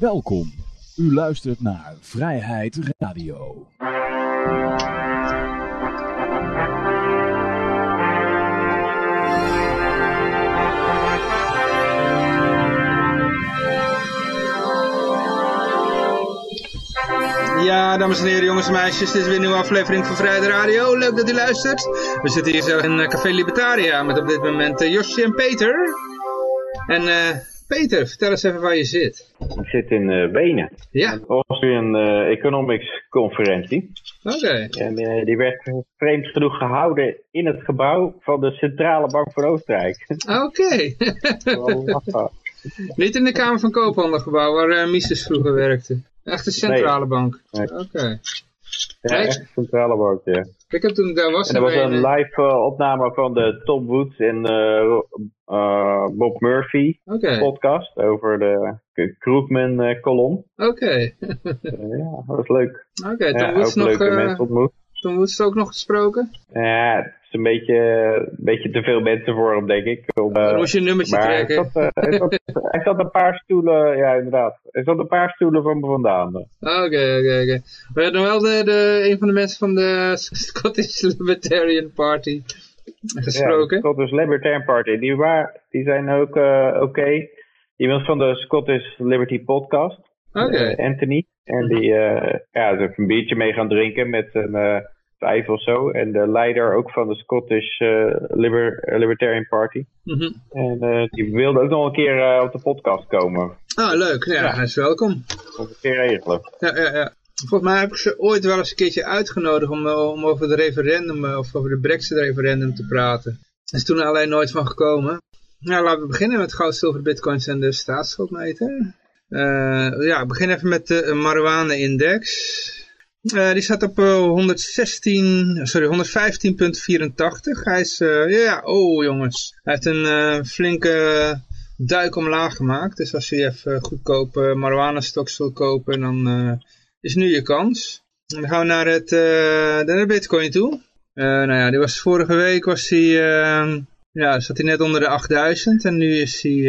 Welkom. U luistert naar Vrijheid Radio. Ja, dames en heren, jongens en meisjes, dit is weer een nieuwe aflevering van Vrijheid Radio. Leuk dat u luistert. We zitten hier zo in eh, Café Libertaria met op dit moment uh, Josje en Peter. En uh, Peter, vertel eens even waar je zit. Ik zit in uh, Wenen. Ja. Was weer een uh, economics conferentie. Oké. Okay. En uh, die werd vreemd genoeg gehouden in het gebouw van de Centrale Bank van Oostenrijk. Oké. Okay. Niet in de Kamer van Koophandelgebouw waar Mises vroeger werkte. Echt de centrale nee. bank? Nee. Oké. Okay. Ja, echt de centrale bank, ja. Ik heb toen, daar was en er was een live uh, opname van de Tom Woods en uh, uh, Bob Murphy okay. podcast over de Krugman kolom. Oké. Okay. ja, dat was leuk. Oké, okay, Tom ja, Woods ook nog... leuke mensen ontmoet. Tom Woods ook nog gesproken? Ja, is een beetje, een beetje te veel mensen voor hem, denk ik. Om, Dan moest je een nummertje maar trekken. Hij zat, hij, zat, hij zat een paar stoelen, ja inderdaad. Hij zat een paar stoelen van me vandaan. Oké, oké, oké. We hadden wel de, de, een van de mensen van de Scottish Libertarian Party gesproken. Ja, de Scottish Libertarian Party. Die, waar, die zijn ook uh, oké. Was van de Scottish Liberty Podcast. Oké. Uh, Anthony. En die uh, ja, is een biertje mee gaan drinken met een uh, vijf of zo. En de leider ook van de Scottish uh, Liber Libertarian Party. Mm -hmm. En die wilde ook nog een keer op de podcast komen. Ah, leuk. Ja, ja. hij is welkom. Nog een keer regelen. Ja, ja, ja. Volgens mij heb ik ze ooit wel eens een keertje uitgenodigd om, om over het referendum, of over de Brexit referendum te praten. Er is toen alleen nooit van gekomen. Nou, laten we beginnen met goud, zilver, bitcoins en de staatsschuldmeter. Ja, ik begin even met de marijuana-index. Uh, die staat op uh, 116, sorry, 115.84. Hij is, uh, ja, oh jongens, hij heeft een flinke duik omlaag gemaakt. Dus als je even goedkope marijuana-stoks wil kopen, dan is nu je kans. Dan gaan we naar, het, naar de bitcoin toe. nou ja, die was vorige week, was die... Ja, zat hij net onder de 8000 en nu is hij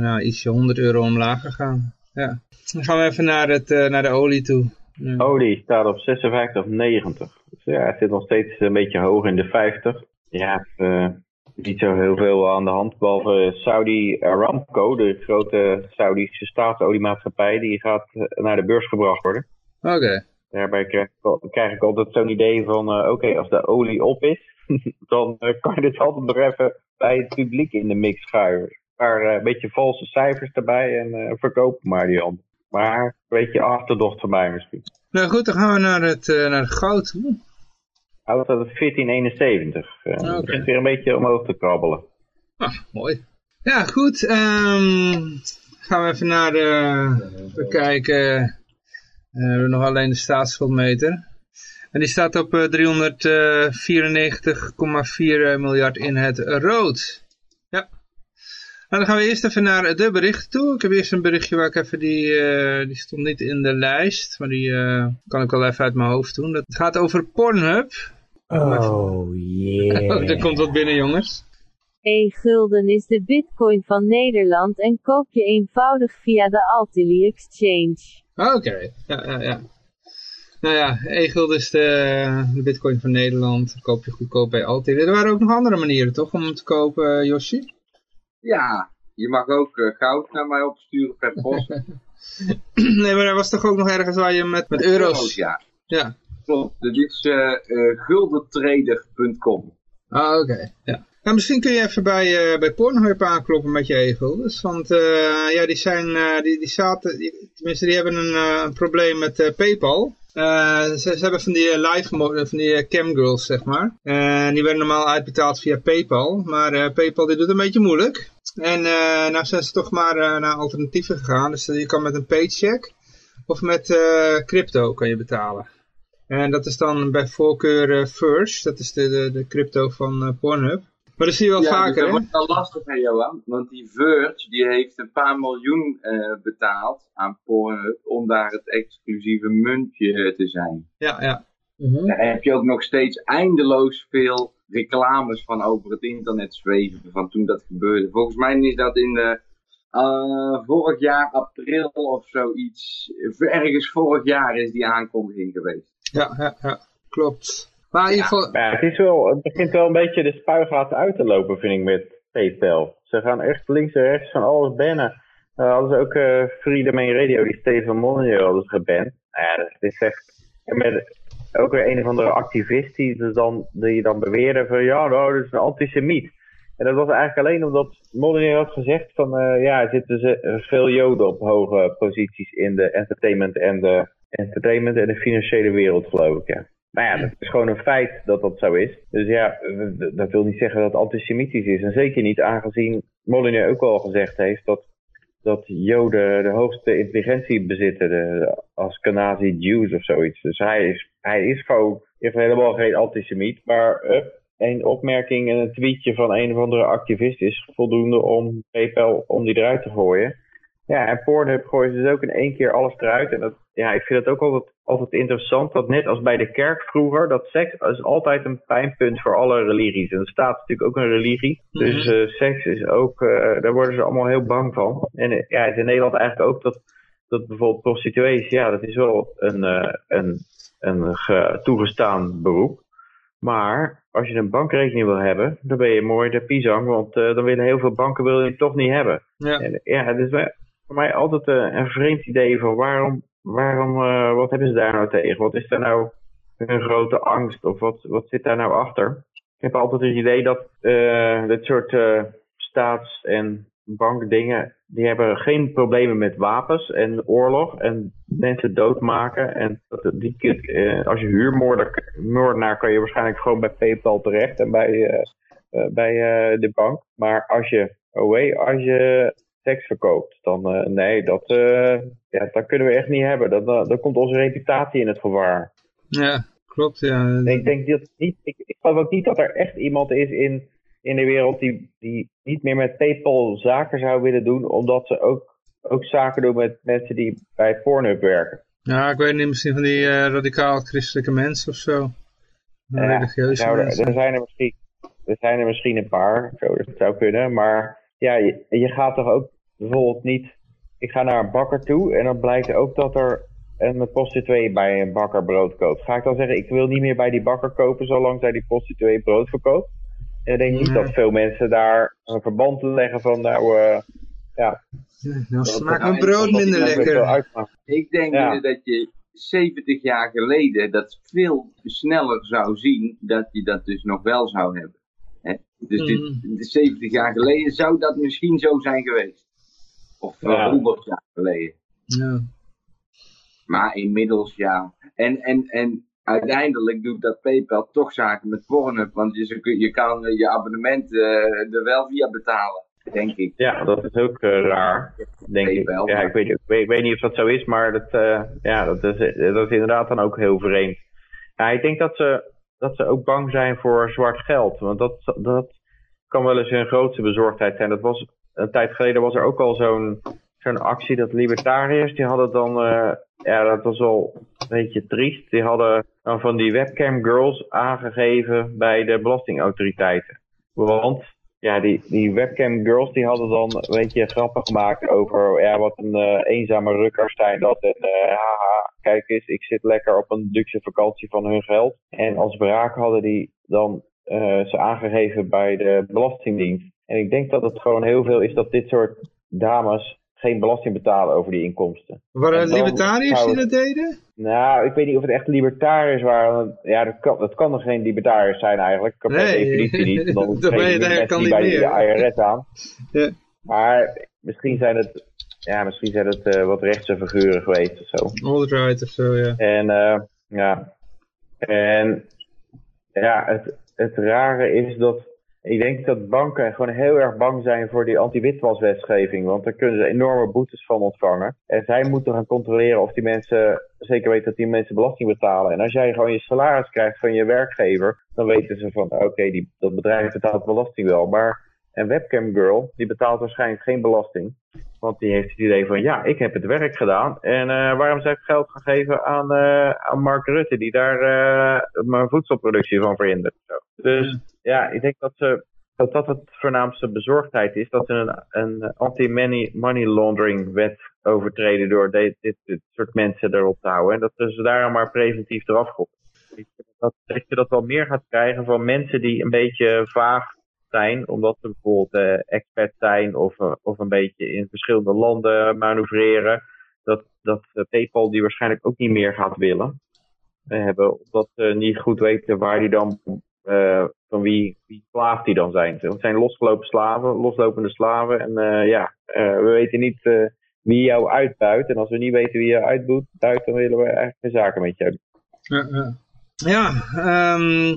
nou, ietsje 100 euro omlaag gegaan. Ja. Dan gaan we even naar, het, naar de olie toe. Ja. Olie staat op 56,90. Dus ja, het zit nog steeds een beetje hoog in de 50. Ja, uh, niet zo heel veel aan de hand. Behalve Saudi Aramco, de grote Saudische staatsoliemaatschappij, die gaat naar de beurs gebracht worden. Oké. Okay. Daarbij krijg ik, krijg ik altijd zo'n idee van, oké, okay, als de olie op is, dan uh, kan je dit altijd nog even bij het publiek in de mix schuiven. Maar uh, een beetje valse cijfers erbij en verkopen maar die hand. Maar een beetje achterdocht van mij misschien. Nou goed, dan gaan we naar het, naar het goud. Goud staat op 1471. Uh, okay. Begint weer een beetje omhoog te krabbelen. Ah, mooi. Ja, goed. Um, gaan we even naar de... We kijken... we hebben nog alleen de staatsschuldmeter. En die staat op uh, 394,4 miljard in het rood. Nou, dan gaan we eerst even naar de berichten toe. Ik heb eerst een berichtje waar ik even die, uh, die stond niet in de lijst. Maar die uh, kan ik wel even uit mijn hoofd doen. Dat gaat over Pornhub. Oh yeah. oh, er komt wat binnen jongens. E-gulden is de bitcoin van Nederland en koop je eenvoudig via de Altily Exchange. Oké, okay. ja, ja, ja. Nou ja, e-gulden is de, de bitcoin van Nederland. Koop je goedkoop bij Altily. Er waren ook nog andere manieren toch om hem te kopen, Yoshi? Ja, je mag ook uh, goud naar mij opsturen per post. nee, maar er was toch ook nog ergens waar je met, met euro's... euro's ja. ja. Klopt, dit is uh, uh, guldentrader.com. Ah, oké. Okay. Ja. Nou, misschien kun je even bij, uh, bij Pornhub aankloppen met je e-guldens. Want uh, ja, die zijn, uh, die, die zaten, die, tenminste die hebben een, een probleem met Paypal. ze, ze, hebben van die live, van die camgirls zeg maar. En die werden normaal uitbetaald via Paypal. Maar Paypal die doet een beetje moeilijk. En nou zijn ze toch maar naar alternatieven gegaan. Dus je kan met een paycheck of met crypto kan je betalen. En dat is dan bij voorkeur First. Dat is de, de, de crypto van Pornhub. Maar dat zie je wel ja, vaker, dus dat hè? wordt wel lastig, hè, Johan? Want die Verge, die heeft een paar miljoen uh, betaald aan Pornhub om daar het exclusieve muntje uh, te zijn. Ja, ja. Mm -hmm. Daar heb je ook nog steeds eindeloos veel reclames van over het internet zweven, van toen dat gebeurde. Volgens mij is dat in de eh, vorig jaar april of zoiets. Ergens vorig jaar is die aankondiging geweest. Ja, ja, ja. klopt. Maar in ieder geval, ja, het, is wel, het begint wel een beetje de spuigaten uit te lopen, vind ik, met PayPal. Ze gaan echt links en rechts van alles bannen. Uh, hadden ze ook eh Freedom Main Radio, die Steven Molyneux hadden ze geband. Nou ja, dat is echt... En met ook weer een of andere activist die, dus dan, die dan beweerde van... Ja, nou, dat is een antisemiet. En dat was eigenlijk alleen omdat Molyneux had gezegd van... eh, ja, er zitten ze, eh, veel joden op hoge posities in de entertainment en de, entertainment en de financiële wereld, geloof ik, ja. Nou ja, dat is gewoon een feit dat dat zo is. Dus ja, dat wil niet zeggen dat het antisemitisch is. En zeker niet aangezien Molyneux ook al gezegd heeft dat, dat Joden de hoogste intelligentie bezitten. De, als Kanazi Jews of zoiets. Dus hij is, hij is gewoon heeft helemaal geen antisemiet. Maar een opmerking en een tweetje van een of andere activist is voldoende om PayPal om die eruit te gooien. Ja, en Pornhub gooien ze dus ook in één keer alles eruit. En dat, ja, ik vind het ook altijd, altijd interessant dat net als bij de kerk vroeger, dat seks is altijd een pijnpunt voor alle religies. En er staat natuurlijk ook een religie. Dus uh, seks is ook, uh, daar worden ze allemaal heel bang van. En uh, ja, in Nederland eigenlijk ook dat, dat bijvoorbeeld prostituees, ja, dat is wel een, een, een toegestaan beroep. Maar als je een bankrekening wil hebben, dan ben je mooi de pisang, want uh, dan willen heel veel banken wil je toch niet hebben. Ja, en, ja is voor mij altijd uh, een vreemd idee van waarom, waarom uh, wat hebben ze daar nou tegen? Wat is daar nou een grote angst of wat, wat zit daar nou achter? Ik heb altijd het idee dat uh, dit soort staats- en bankdingen, die hebben geen problemen met wapens en oorlog en mensen doodmaken. En die, als je huurmoordenaar kan je waarschijnlijk gewoon bij PayPal terecht en bij, bij de bank. Maar als je, oh als je seks verkoopt, dan uh, nee, dat, uh, ja, dat kunnen we echt niet hebben. Dan, uh, dan komt onze reputatie in het gevaar. Ja, klopt. Ja. Ik denk dat niet, ik, ik geloof ook niet dat er echt iemand is in, in de wereld die, die niet meer met PayPal zaken zou willen doen, omdat ze ook, ook zaken doen met mensen die bij Pornhub werken. Ja, ik weet niet, misschien van die radicaal christelijke mensen of zo. Ja, religieuze nou, mensen. Er zijn er, misschien, er zijn er misschien een paar, zo, dat zou kunnen, maar ja, je, je gaat toch ook bijvoorbeeld niet, ik ga naar een bakker toe en dan blijkt ook dat er een prostituee bij een bakker brood koopt. Ga ik dan zeggen, ik wil niet meer bij die bakker kopen zolang zij die prostituee brood verkoopt? En ik denk niet dat veel mensen daar een verband leggen van, nou, uh, ja. Dan smaakt mijn brood minder lekker. Ik denk Ja. dat je 70 jaar geleden dat veel sneller zou zien dat je dat dus nog wel zou hebben. Hè? Dus dit, 70 jaar geleden zou dat misschien zo zijn geweest. Of Ja. 100 jaar geleden. Ja. Maar inmiddels ja. En, en, en uiteindelijk doet dat PayPal toch zaken met Pornhub. Want je, je kan eh, je abonnement eh, er wel via betalen. Denk ik. Ja, dat is ook eh, raar, denk ik. Ja, maar- ik weet, ik, weet, ik weet niet of dat zo is, maar dat, eh, ja, dat, is, dat is inderdaad dan ook heel vreemd. Ja, ik denk dat ze, dat ze ook bang zijn voor zwart geld. Want dat, dat kan wel eens hun grootste bezorgdheid zijn. Dat was, een tijd geleden was er ook al zo'n zo'n actie dat libertariërs, die hadden dan, eh, ja, dat was wel een beetje triest. Die hadden dan van die webcam girls aangegeven bij de belastingautoriteiten. Want ja, die, die webcam girls die hadden dan een beetje grappen gemaakt over ja, wat een eh, eenzame rukkers zijn dat. En eh, haha, kijk eens, ik zit lekker op een luxe vakantie van hun geld. En als wraak hadden die dan ze aangegeven bij de Belastingdienst. En ik denk dat het gewoon heel veel is dat dit soort dames geen belasting betalen over die inkomsten. Waren En het libertariërs die het- dat deden? Nou, ik weet niet of het echt libertariërs waren. Ja, dat kan, dat kan nog geen libertariërs zijn eigenlijk. Per Nee. definitie niet. Dan Dat ben je die niet bij meer. de IRS aan. Ja. Maar misschien zijn het, ja, misschien zijn het eh, wat rechtse figuren geweest of zo. Alt-right of zo, ja. En eh, ja, en ja, het, het rare is dat ik denk dat banken gewoon heel erg bang zijn voor die anti-witwaswetgeving. Want daar kunnen ze enorme boetes van ontvangen. En zij moeten gaan controleren of die mensen, zeker weten dat die mensen belasting betalen. En als jij gewoon je salaris krijgt van je werkgever, dan weten ze van oké, dat bedrijf betaalt belasting wel. Maar een webcam girl, die betaalt waarschijnlijk geen belasting. Want die heeft het idee van, ja, ik heb het werk gedaan. En eh, waarom zou ik geld gaan geven aan, eh, aan Mark Rutte, die daar eh, mijn voedselproductie van verhindert? Dus ja, ik denk dat ze dat dat het voornaamste bezorgdheid is. Dat ze een, een anti-money money laundering wet overtreden door dit, dit, dit soort mensen erop te houden. En dat ze daar maar preventief eraf gooien. Dat, dat je dat wel meer gaat krijgen van mensen die een beetje vaag zijn, omdat ze bijvoorbeeld eh, expert zijn of, eh, of een beetje in verschillende landen manoeuvreren. Dat, dat PayPal die waarschijnlijk ook niet meer gaat willen hebben, omdat ze niet goed weten waar die dan, eh, van wie, slaaf die dan zijn. Het zijn losgelopen slaven, loslopende slaven. En eh, ja, eh, we weten niet eh, wie jou uitbuit. En als we niet weten wie jou uitbuit, dan willen we eigenlijk geen zaken met jou. Ja, ja. ja ehm,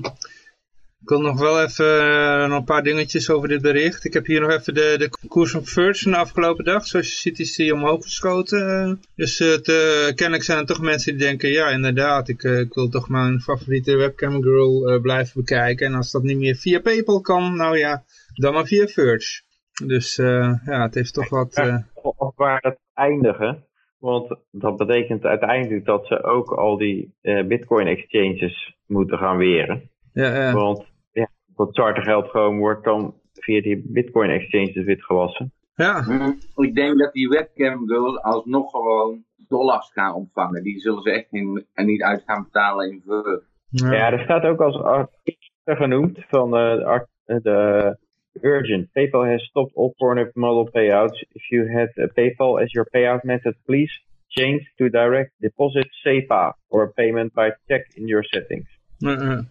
ik wil nog wel even eh, nog een paar dingetjes over dit bericht. Ik heb hier nog even de, de koers van Virgin de afgelopen dag. Zoals je ziet is die omhoog geschoten. Dus het, eh, kennelijk zijn er toch mensen die denken, ja inderdaad, ik, eh, ik wil toch mijn favoriete webcam girl blijven bekijken. En als dat niet meer via Paypal kan, nou ja, dan maar via Verge. Dus ja, het heeft toch wat... Of waar het eindigen. Want dat betekent uiteindelijk dat ze ook al die bitcoin exchanges moeten gaan weren. Ja, ja. Want ja, dat chartergeld gewoon wordt dan via die bitcoin exchanges witgewassen. ja. Hm, Ik denk dat die webcam girls alsnog gewoon dollars gaan ontvangen. Die zullen ze echt niet, en niet uit gaan betalen in Verve. Ja. Ja, er staat ook als artikel genoemd van eh, de, de Urgent. PayPal has stopped all Pornhub model payouts. If you had uh, PayPal as your payout method, please change to direct deposit SEPA or payment by check in your settings. Ja, ja.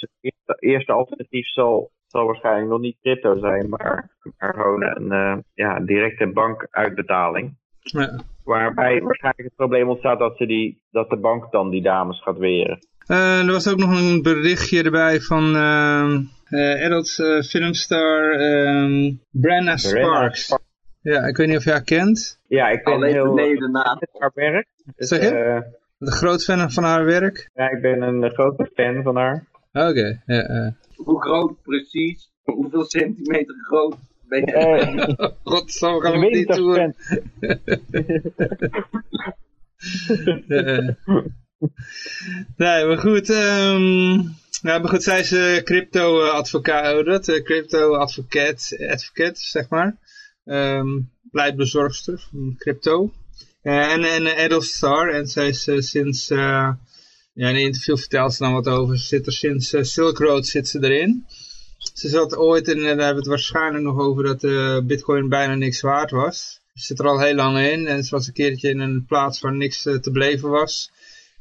Dus het eerste, eerste alternatief zal, zal waarschijnlijk nog niet crypto zijn, maar, maar gewoon een eh, ja, directe bankuitbetaling. Ja. Waarbij waarschijnlijk het probleem ontstaat dat, ze die, dat de bank dan die dames gaat weren. Eh, er was ook nog een berichtje erbij van ehm eh adult filmstar ehm Brenna Sparks. Ja, ik weet niet of jij haar kent. Ja, ik ben Alleen heel beneden na. met haar werk. Dus, Zeg je? eh, Een groot fan van haar werk. ja, ik ben een grote fan van haar. Oké, ja, ja. Hoe groot precies? Hoeveel centimeter groot ben je? Eh, God, zo gaan we niet 20 doen. nee, maar goed. ehm ja, maar goed, zij is eh, crypto-advocaat? Eh, Crypto-advocaat, advocate, zeg maar. Ehm pleitbezorgster van crypto. Eh, en en Edelstar. En zij is sinds, eh, ja, in een interview vertelt ze dan wat over. Ze zit er sinds eh, Silk Road zit ze erin. Ze zat ooit, en eh, daar hebben we het waarschijnlijk nog over, dat eh, bitcoin bijna niks waard was. Ze zit er al heel lang in en ze was een keertje in een plaats waar niks te beleven was.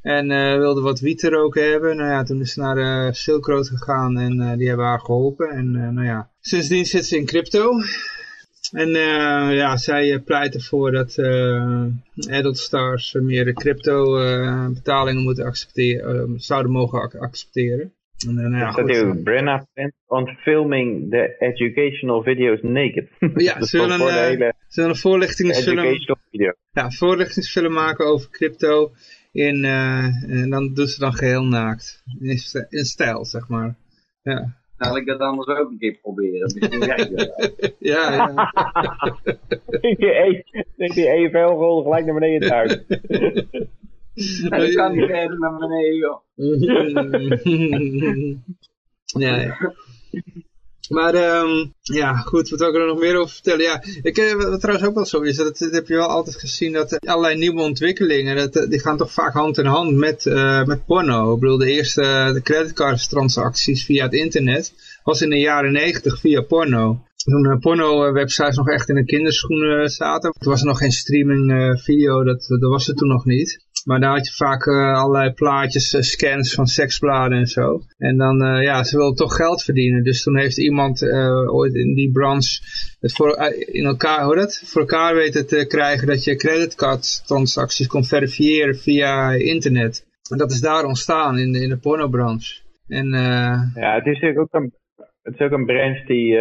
En wilde wat wiet roken hebben. Nou ja, toen is ze naar Silk Road gegaan en die hebben haar geholpen. En nou ja, sindsdien zit ze in crypto. En eh, ja, zij eh, pleit ervoor dat eh adult stars meer crypto betalingen moeten accepteren, zouden mogen ac- accepteren. En, nou ja, goed. hier, Brenna on filming the educational videos naked. Ja, Dus ze willen, voor de hele ze willen een voorlichtingsfilm, ja, voorlichtingsfilm maken over crypto. In, en dan doen ze dan geheel naakt. In, in stijl, zeg maar. Ja, Zal ik dat anders ook een keer proberen? Misschien werkt dat wel. ja, ja. Denk je, hey, denk je EFL rolde gelijk naar beneden uit. En ik kan niet verder naar beneden, joh. ja, ja. Maar ehm, ja, goed, wat wil ik er nog meer over vertellen? Ja, ik, eh, wat trouwens ook wel zo is, dat, heb je wel altijd gezien, dat allerlei nieuwe ontwikkelingen, dat, eh, die gaan toch vaak hand in hand met, eh, met porno. Ik bedoel, de eerste de creditcardstransacties via het internet was in de jaren negentig via porno. Toen porno-websites nog echt in de kinderschoenen zaten. Toen was er nog geen streaming video, dat, dat was er toen nog niet. Maar daar had je vaak eh, allerlei plaatjes, eh, scans van seksbladen en zo. En dan, eh, ja, ze wilden toch geld verdienen. Dus toen heeft iemand ooit in die branche het voor, in elkaar, hoe dat? voor elkaar weten te krijgen dat je creditcardtransacties kon verifiëren via internet. En dat is daar ontstaan in de, in de pornobranche. En Ja, het is ook een, het is ook een branche die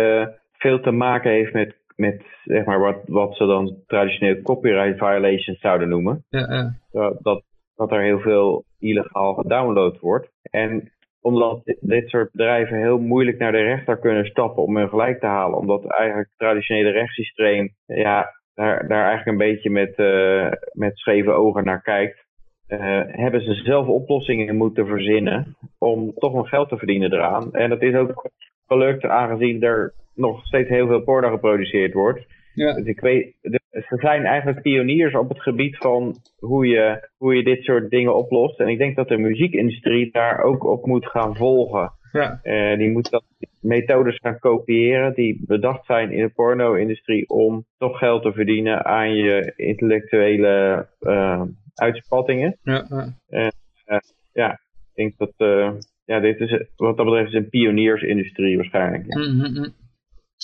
veel te maken heeft met, met zeg maar, wat, wat ze dan traditioneel copyright violations zouden noemen. ja, ja. Dat, dat, er heel veel illegaal gedownload wordt. En omdat dit, soort bedrijven heel moeilijk naar de rechter kunnen stappen om hun gelijk te halen. Omdat eigenlijk het traditionele rechtssysteem ja, daar, daar eigenlijk een beetje met, eh, met scheve ogen naar kijkt. eh, hebben ze zelf oplossingen moeten verzinnen om toch nog geld te verdienen eraan. En dat is ook gelukt, aangezien er nog steeds heel veel porno geproduceerd wordt. Ja. Dus ik weet, ze zijn eigenlijk pioniers op het gebied van hoe je, hoe je dit soort dingen oplost. En ik denk dat de muziekindustrie daar ook op moet gaan volgen. Ja. Eh, die moet dat methodes gaan kopiëren die bedacht zijn in de porno-industrie om toch geld te verdienen aan je intellectuele eh, uitspattingen. Ja, ja. Ja, ik denk dat eh, ja, dit is wat dat betreft is een pioniersindustrie waarschijnlijk. Ja. Mhm, mhm.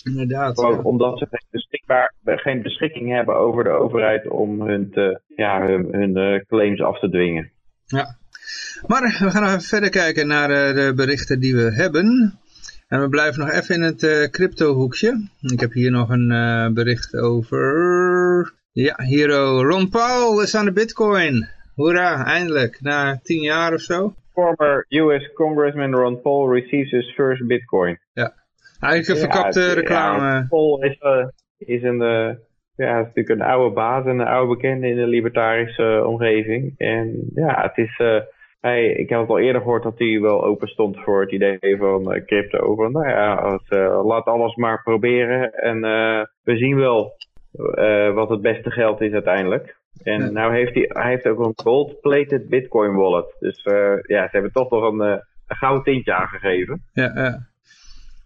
Inderdaad. Gewoon ja. omdat ze geen, beschikbaar, geen beschikking hebben over de overheid om hun, te, ja, hun, hun eh, claims af te dwingen. Maar we gaan even verder kijken naar eh, de berichten die we hebben. En we blijven nog even in het eh crypto hoekje. Ik heb hier nog een bericht over... Ja, Hero Ron Paul is aan de bitcoin. Hoera, eindelijk. Na tien jaar of zo. Former US Congressman Ron Paul receives his first bitcoin. Eigenlijk een verkapte Ja, reclame. ja, Paul is, eh, is een, eh, ja, is natuurlijk een oude baas en een oude bekende in de libertarische eh, omgeving. En ja, het is... hij, ik heb het al eerder gehoord dat hij wel open stond voor het idee van crypto. Van, nou ja, het, laat alles maar proberen. En we zien wel wat het beste geld is uiteindelijk. En Ja. nou heeft hij, hij heeft ook een gold-plated bitcoin wallet. Dus ja, ze hebben toch nog een, een gouden tintje aangegeven. Ja, ja.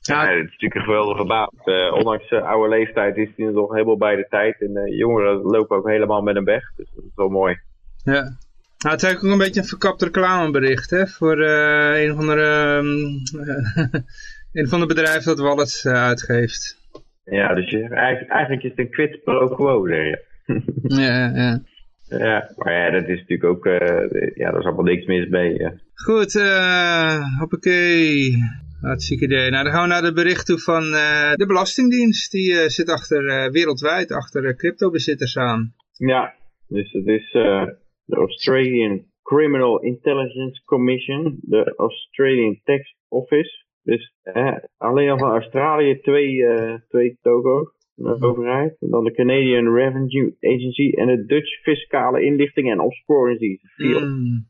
Ja, het is natuurlijk een geweldige baas. Eh, ondanks zijn oude leeftijd is hij nog helemaal bij de tijd. En de jongeren lopen ook helemaal met hem weg. Dus dat is wel mooi. ja. Nou, het is eigenlijk ook een beetje een verkapt reclamebericht, hè, voor eh, een of andere, ehm, een van de bedrijven dat wallets eh, uitgeeft. Ja, dus je, eigenlijk, eigenlijk is het een quid pro quo. zeg je. Ja, ja. ja, maar ja, dat is natuurlijk ook... eh, ja, daar is allemaal niks mis mee. ja. Goed, eh hoppakee. Hartstikke idee. Nou, dan gaan we naar de bericht toe van eh, de Belastingdienst. Die eh, zit achter, eh, wereldwijd achter cryptobezitters aan. Ja, dus het is de Australian Criminal Intelligence Commission, de Australian Tax Office. Dus alleen al van Australië twee, twee togo's, de overheid. En dan de Canadian Revenue Agency en de Dutch Fiscale Inlichting en Opsporingsdienst. Vier Mm.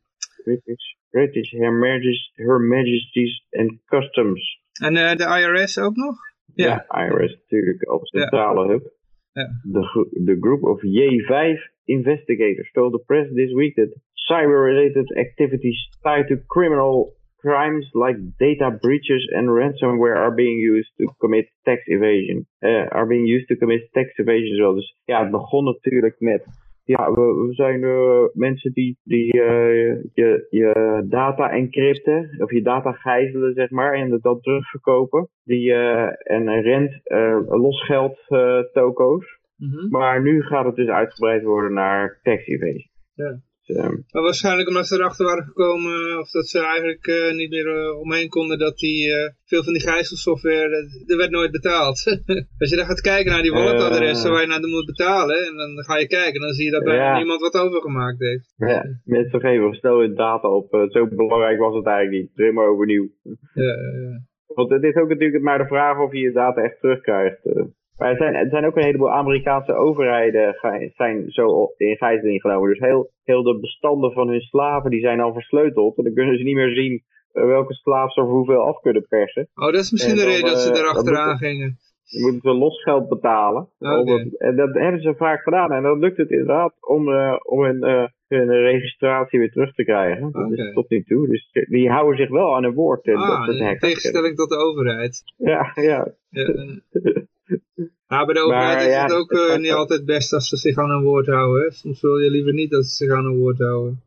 British, Her, Majes- Her Majesty's and Customs. En eh, de IRS ook nog? Ja. Ja, IRS natuurlijk als Ja. centrale hub. Ja. The, the group of J5 investigators told the press this week that cyber-related activities tied to criminal crimes like data breaches and ransomware are being used to commit tax evasion. Uh, are being used to commit tax evasion. Dus ja, het begon natuurlijk met ja, we, we zijn eh, mensen die, die eh, je, je data encrypten, of je data gijzelen, zeg maar, en dan terugverkopen. Die, eh, en rent uh, losgeld toko's. Mhm. Maar nu gaat het dus uitgebreid worden naar tax evasion. Ja. Ehm, Maar waarschijnlijk omdat ze erachter waren gekomen, of dat ze eigenlijk eh, niet meer eh, omheen konden, dat die, eh, veel van die gijzelsoftware, eh, er werd nooit betaald. Als je dan gaat kijken naar die walletadressen Eh. waar je naar moet betalen, en dan ga je kijken, dan zie je dat bijna Ja. niemand wat overgemaakt heeft. ja, mensen geven snel hun data op. eh, zo belangrijk was het eigenlijk niet. Helemaal overnieuw. Ja, ja, ja. Want het is ook natuurlijk maar de vraag of je je data echt terugkrijgt. Maar er zijn, er zijn ook een heleboel Amerikaanse overheden zijn zo in gijzeling genomen. Dus heel, heel de bestanden van hun slaven die zijn al versleuteld. En dan kunnen ze niet meer zien eh, welke slaaf ze voor hoeveel af kunnen persen. Oh, dat is misschien En de dan, reden dat ze eh, erachteraan dan gingen. Je moet ze losgeld betalen. Omdat- en dat hebben ze vaak gedaan. En dan lukt het inderdaad om, eh, om hun, hun registratie weer terug te krijgen. Dat is tot nu toe. Dus die houden zich wel aan hun woord. Dat Ah, is tegenstelling tot de overheid. Ja, ja. Ja. Ja, bij de overheid Maar is ja, het ook eh, niet altijd best als ze zich aan hun woord houden. Hè? Soms wil je liever niet dat ze zich aan hun woord houden.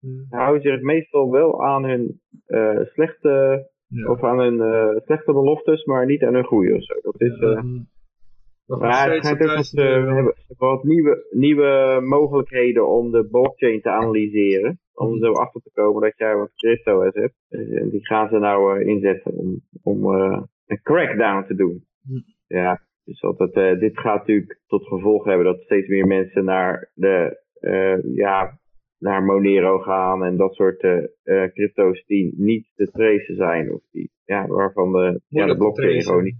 Ze houden zich meestal wel aan hun eh, slechte, Ja. of aan hun slechte beloftes, maar niet aan hun goede of zo. Dat is, nog maar het schijnt ook dat duizend ze hebben wat nieuwe, nieuwe mogelijkheden om de blockchain te analyseren. Om Mhm. zo achter te komen dat jij wat crypto's hebt. Dus, En die gaan ze nou inzetten om, om een crackdown te doen. Mhm. Ja, dus altijd, eh, dit gaat natuurlijk tot gevolg hebben dat steeds meer mensen naar de, eh, ja, naar Monero gaan en dat soort eh, eh, crypto's die niet te tracen zijn. Of die, ja, waarvan de, ja, de blockchain gewoon niet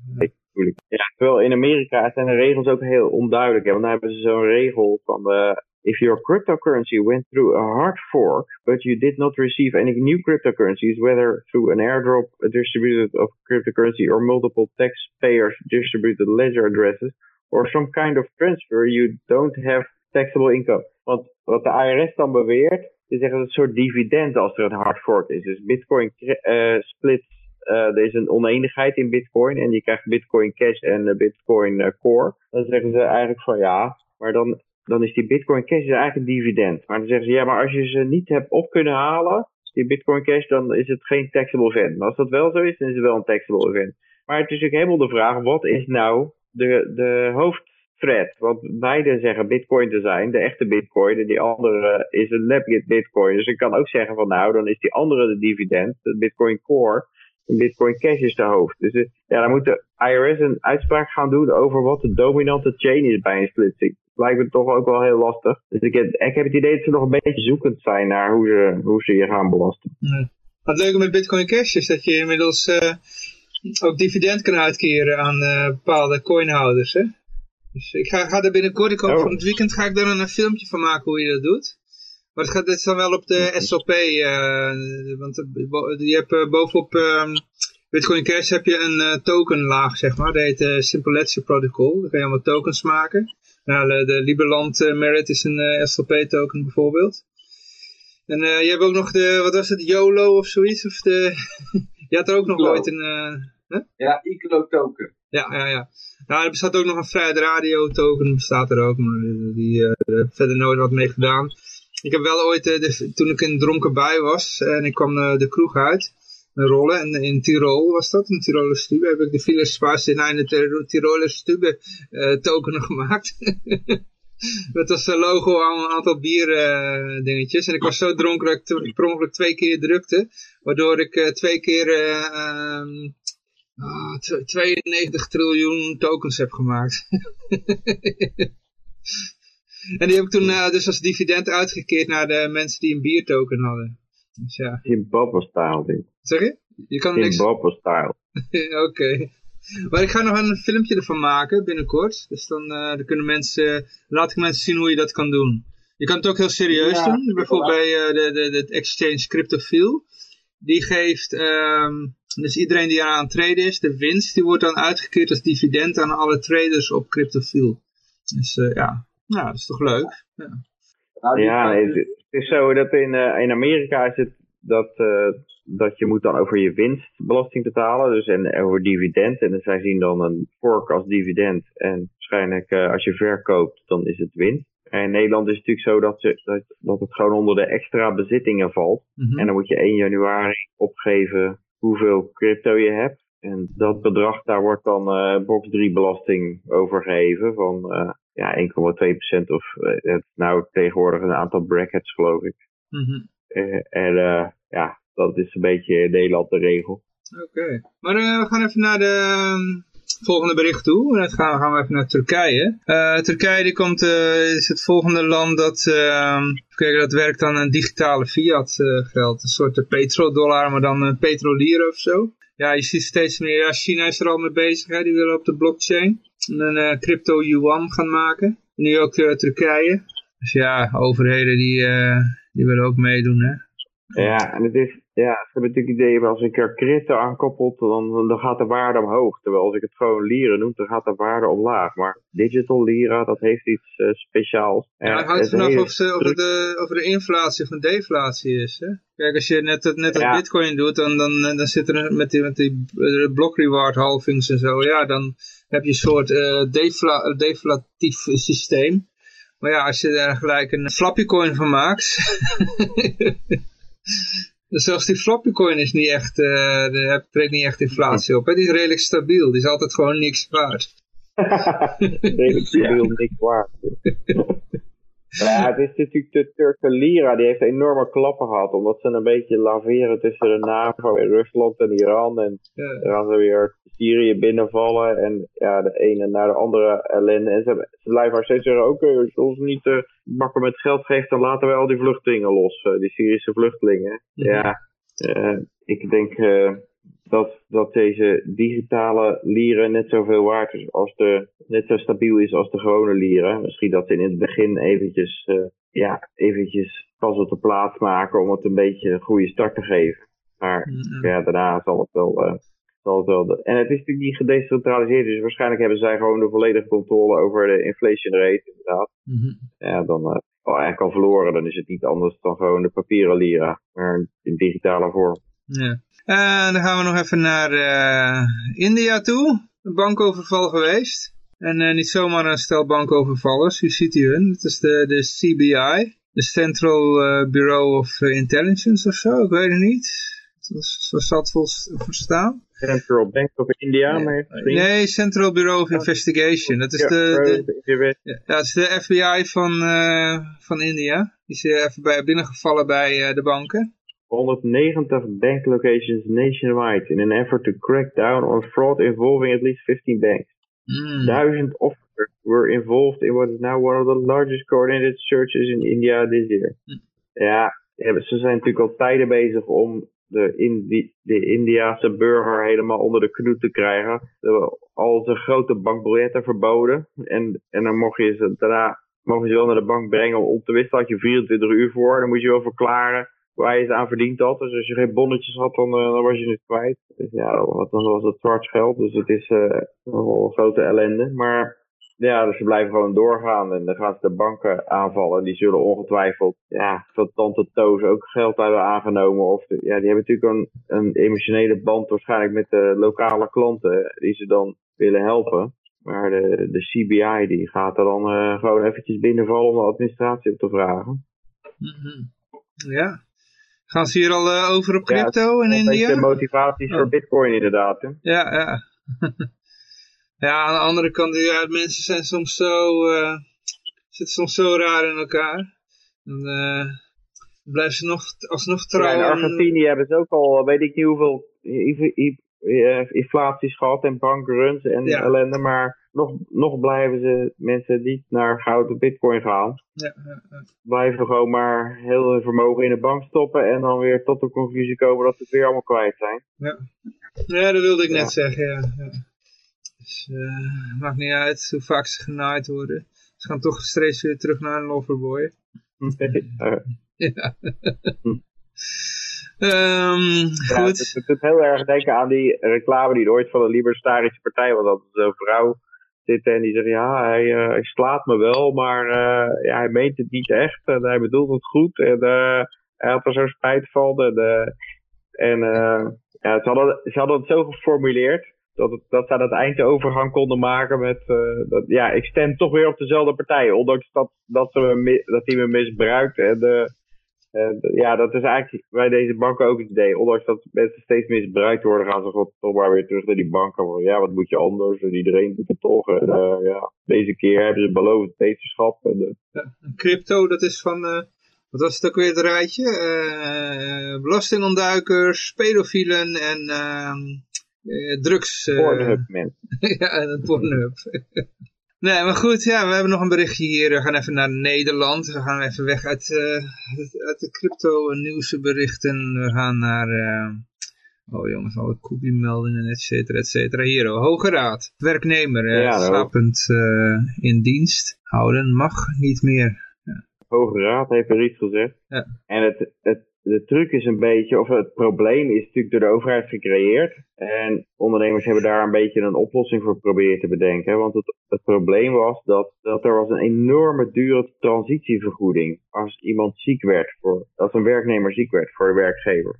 moeilijk. Ja, terwijl in Amerika zijn de regels ook heel onduidelijk. Hè? Want dan hebben ze zo'n regel van, eh, if your cryptocurrency went through a hard fork, but you did not receive any new cryptocurrencies, whether through an airdrop distributed of cryptocurrency or multiple taxpayers distributed ledger addresses, or some kind of transfer, you don't have taxable income. Want wat de IRS dan beweert, is echt een soort dividend als er een hard fork is. Dus Bitcoin uh, splits, uh, er is een oneenigheid in Bitcoin en je krijgt Bitcoin Cash en uh, Bitcoin Core. Dan zeggen ze eigenlijk van ja, maar dan dan is die Bitcoin Cash eigenlijk een dividend. Maar dan zeggen ze, ja, maar als je ze niet hebt op kunnen halen, die Bitcoin Cash, dan is het geen taxable event. Maar als dat wel zo is, dan is het wel een taxable event. Maar het is natuurlijk helemaal de vraag, wat is nou de, de hoofdthreat? Want beide zeggen Bitcoin te zijn, de echte Bitcoin, en die andere is een lab Bitcoin. Dus ik kan ook zeggen van nou, dan is die andere de dividend, de Bitcoin Core, Bitcoin Cash is de hoofd. Dus eh, ja, dan moet de IRS een uitspraak gaan doen over wat de dominante chain is bij een splitsing lijkt me toch ook wel heel lastig. Dus ik heb, ik heb het idee dat ze nog een beetje zoekend zijn naar hoe ze, hoe ze je gaan belasten. Ja. Het leuke met Bitcoin Cash is dat je inmiddels uh, ook dividend kan uitkeren aan uh, bepaalde coinhouders. Hè? Dus ik ga, ga er binnenkort, ik hoop oh. van het weekend ga ik daar een filmpje van maken hoe je dat doet. Maar het gaat dit dan wel op de SLP, uh, eh, want je hebt bovenop um, Bitcoin Cash heb je een tokenlaag, zeg maar. Dat heet Simple Ledger Protocol. Daar kan je allemaal tokens maken. Nou, de, de Liberland Merit is een eh, SLP token bijvoorbeeld. En je hebt ook nog de, wat was het, YOLO of zoiets? Of de, je had er ook nog ooit een... Huh? Ja, ICLO token. Ja, ja, ja. Nou, er bestaat ook nog een Vrijheid Radio token, bestaat er ook, maar die heb verder nooit wat mee gedaan. Ik heb wel ooit, de, toen ik in dronken bij was en ik kwam de kroeg uit, rollen. En in Tirol was dat, in Tiroler Stube, heb ik de Files Spaas in de Tiroler Stube uh, tokenen gemaakt. Met als logo al een aantal bier uh, dingetjes. En ik was zo dronken dat ik per ongeluk twee keer drukte. Waardoor ik twee keer uh, uh, 92 triljoen tokens heb gemaakt. en die heb ik toen dus als dividend uitgekeerd naar de mensen die een biertoken hadden. Dus ja. In style dit. Zeg je? Je kan In niks... style. Oké. Maar ik ga nog een filmpje ervan maken binnenkort. Dus dan, uh, dan kunnen mensen, laat ik mensen zien hoe je dat kan doen. Je kan het ook heel serieus doen. Bijvoorbeeld bij uh, de, de, de exchange Cryptofiel. Die geeft, um, dus iedereen die aan het traden is, de winst, die wordt dan uitgekeerd als dividend aan alle traders op Cryptofiel. Dus uh, ja, nou, dat is toch leuk. Ja, nou, ja het is zo dat in, in Amerika is het dat, uh, dat je moet dan over je winst belasting betalen. Dus en over dividend. En zij zien dan een fork als dividend. En waarschijnlijk uh, als je verkoopt, dan is het winst. En in Nederland is het natuurlijk zo dat, ze, dat, dat het gewoon onder de extra bezittingen valt. Mm -hmm. En dan moet je 1 januari opgeven hoeveel crypto je hebt. En dat bedrag, daar wordt dan uh, box 3 belasting over gegeven van ja, 1,2% of uh, nou tegenwoordig een aantal brackets geloof ik. Mm -hmm. en ja, dat is een beetje in Nederland de regel. Oké, maar we gaan even naar de um, volgende bericht toe. En dan gaan, gaan we even naar Turkije. Turkije die komt, is het volgende land dat, ehm, kijk, dat werkt aan een digitale fiat geld. Een soort petrodollar, maar dan een petrolier of zo. Ja, je ziet steeds meer, ja, China is er al mee bezig, hè, die willen op de blockchain een crypto yuan gaan maken. nu ook Turkije. Dus ja, overheden die, die willen ook meedoen, hè. Ja, en het is, ja, ze hebben natuurlijk het idee, als ik er crypto aankoppelt, dan, dan gaat de waarde omhoog. Terwijl als ik het gewoon lira noem, dan gaat de waarde omlaag. Maar digital lira, dat heeft iets uh, speciaals. Ja, het hangt vanaf of, ze, of, de, of de inflatie of een deflatie is. Hè? Kijk, als je net, net bitcoin doet, dan, dan, dan zit er met die, met die block reward halvings en zo, ja, dan heb je een soort defla, deflatief systeem. Maar ja, als je er gelijk een flappy coin van maakt... Dus zelfs die floppycoin is niet echt, uh, treedt niet echt inflatie op. Hè? Die is redelijk stabiel. Die is altijd gewoon niks waard. redelijk stabiel, niks waard. ja, het is natuurlijk de Turkse lira, die heeft enorme klappen gehad, omdat ze een beetje laveren tussen de NAVO en Rusland en Iran. En ja. dan gaan ze weer Syrië binnenvallen en ja, de ene naar de andere ellende. En ze, ze blijven maar steeds zeggen, oké, okay, als je ons niet uh, bakken met geld geeft, dan laten wij al die vluchtelingen los, uh, die Syrische vluchtelingen. Ja, uh, ik denk dat, dat deze digitale lieren net zoveel waard is als de, net zo stabiel is als de gewone lieren. Misschien dat ze in het begin eventjes, eh, ja, eventjes pas op de plaats maken om het een beetje een goede start te geven. Maar Mhm. ja, daarna zal het wel, eh, zal het wel de- en het is natuurlijk niet gedecentraliseerd, dus waarschijnlijk hebben zij gewoon de volledige controle over de inflation rate inderdaad. Mhm. Ja, dan eh, al eigenlijk al verloren, dan is het niet anders dan gewoon de papieren lira, maar in digitale vorm. Ja. En dan gaan we nog even naar eh, India toe. Een bankoverval geweest. En eh, niet zomaar een stel bankovervallers. U ziet u hun. Het is de, de CBI. De Central eh, Bureau of Intelligence of zo. Ik weet het niet. Zo, zo zal het volgens verstaan. Central Bank of India, maar misschien. Nee, Central Bureau of Investigation. Dat is Ja, de, de, ja, dat is de FBI van, eh, van India. Die is eh, even bij, binnengevallen bij eh, de banken. 190 bank locations nationwide in an effort to crack down on fraud involving at least 15 banks. Mm. Duizend officers were involved in what is now one of the largest coordinated searches in India this year. Ja, ja, ze zijn natuurlijk al tijden bezig om de, Indi de Indiase burger helemaal onder de knoet te krijgen. Ze al zijn grote bankbiljetten verboden. En, en dan mocht je ze daarna je ze wel naar de bank brengen om te wisten. had je 24 uur voor. Dan moet je wel verklaren waar je het aan verdiend had. Dus als je geen bonnetjes had, dan, eh, dan was je het kwijt. Dus ja, dan was het zwart geld. Dus het is eh, wel een grote ellende. Maar ja, dus ze blijven gewoon doorgaan en dan gaan ze de banken aanvallen. Die zullen ongetwijfeld, ja, van tante Toos ook geld hebben aangenomen. Of de- ja, die hebben natuurlijk een, een emotionele band waarschijnlijk met de lokale klanten die ze dan willen helpen. Maar de, de CBI die gaat er dan eh, gewoon eventjes binnenvallen om de administratie op te vragen. Mhm. Ja. Gaan ze hier al eh, over op Ja, crypto in Een beetje India? motivaties Oh. voor bitcoin inderdaad. Hè? Ja, ja. ja, aan de andere kant, ja, mensen zijn soms zo, eh, zitten soms zo raar in elkaar. Dan eh, blijven ze nog, alsnog Ja, trouw in Argentinië hebben ze ook al, weet ik niet hoeveel inflaties gehad en bankruns en Ja. ellende, maar nog, nog blijven ze mensen niet naar goud of bitcoin gaan. Ja, ja, ja. Blijven gewoon maar heel hun vermogen in de bank stoppen en dan weer tot de conclusie komen dat ze het weer allemaal kwijt zijn. Ja, dat wilde ik net Ja. zeggen, ja. Dus, eh, maakt niet uit hoe vaak ze genaaid worden. Ze gaan toch steeds weer terug naar een loverboy. Eh, Ja. Ehm, ja, goed. het, het doet heel erg denken aan die reclame die er ooit van de Libertarische Partij was. Dat zo'n vrouw zit en die zegt, ja, hij, eh, hij slaat me wel, maar ja, hij meent het niet echt. En hij bedoelt het goed en hij had er zo spijt van. En, en ja, ze, hadden, ze hadden het zo geformuleerd dat, dat ze aan het eind de overgang konden maken met, eh, dat, ja, ik stem toch weer op dezelfde partij. Ondanks dat, dat, ze me, dat die me misbruikt en eh, ja, dat is eigenlijk bij deze banken ook het idee. Ondanks dat mensen steeds misbruikt worden, gaan ze toch maar weer terug naar die banken. Ja, wat moet je anders? En iedereen doet het toch. En, eh, ja, deze keer hebben ze beloofd wetenschap. En, eh, Crypto, dat is van, wat was het ook weer het rijtje? Belastingontduikers, pedofielen en ehm eh, drugs. eh, Pornhub mensen. ja, en een Pornhub. nee, maar goed, ja, we hebben nog een berichtje hier. We gaan even naar Nederland. We gaan even weg uit, eh, uit de crypto nieuwsberichten. We gaan naar... eh, Oh jongens, alle koepiemeldingen, et cetera, et cetera. Hier, oh, Hoge Raad. Werknemer, eh, Ja, ook. slapend eh, in dienst houden mag niet meer. Hoge Raad heeft er iets gezegd. Ja. En het, het, de truc is een beetje, of het probleem is natuurlijk door de overheid gecreëerd. En ondernemers hebben daar een beetje een oplossing voor proberen te bedenken. Want het, probleem was dat, dat er was een enorme dure transitievergoeding als iemand ziek werd. Voor, als een werknemer ziek werd voor de werkgever.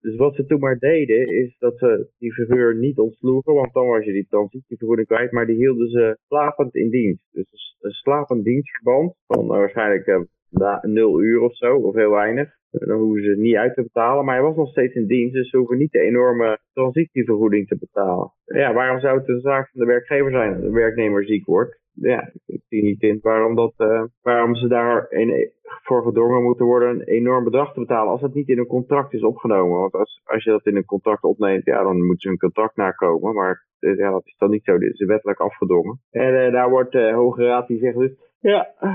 Dus wat ze toen maar deden, is dat ze die figuur niet ontsloegen, want dan was je die transitievergoeding kwijt, maar die hielden ze slapend in dienst. Dus een slapend dienstverband van waarschijnlijk eh, nul uur of zo, of heel weinig. Eh, Dan hoeven ze het niet uit te betalen, maar hij was nog steeds in dienst, dus ze hoeven niet de enorme transitievergoeding te betalen. Ja, waarom zou het een zaak van de werkgever zijn dat de werknemer ziek wordt? Ja, ik, zie niet in waarom, dat, eh, waarom ze daar voor gedrongen moeten worden een enorm bedrag te betalen als het niet in een contract is opgenomen. Want als, als je dat in een contract opneemt, ja, dan moet je een contract nakomen. Maar eh, ja, dat is dan niet zo. Dit is wettelijk afgedwongen. En daar wordt de Hoge Raad die zegt dus, Ja, eh,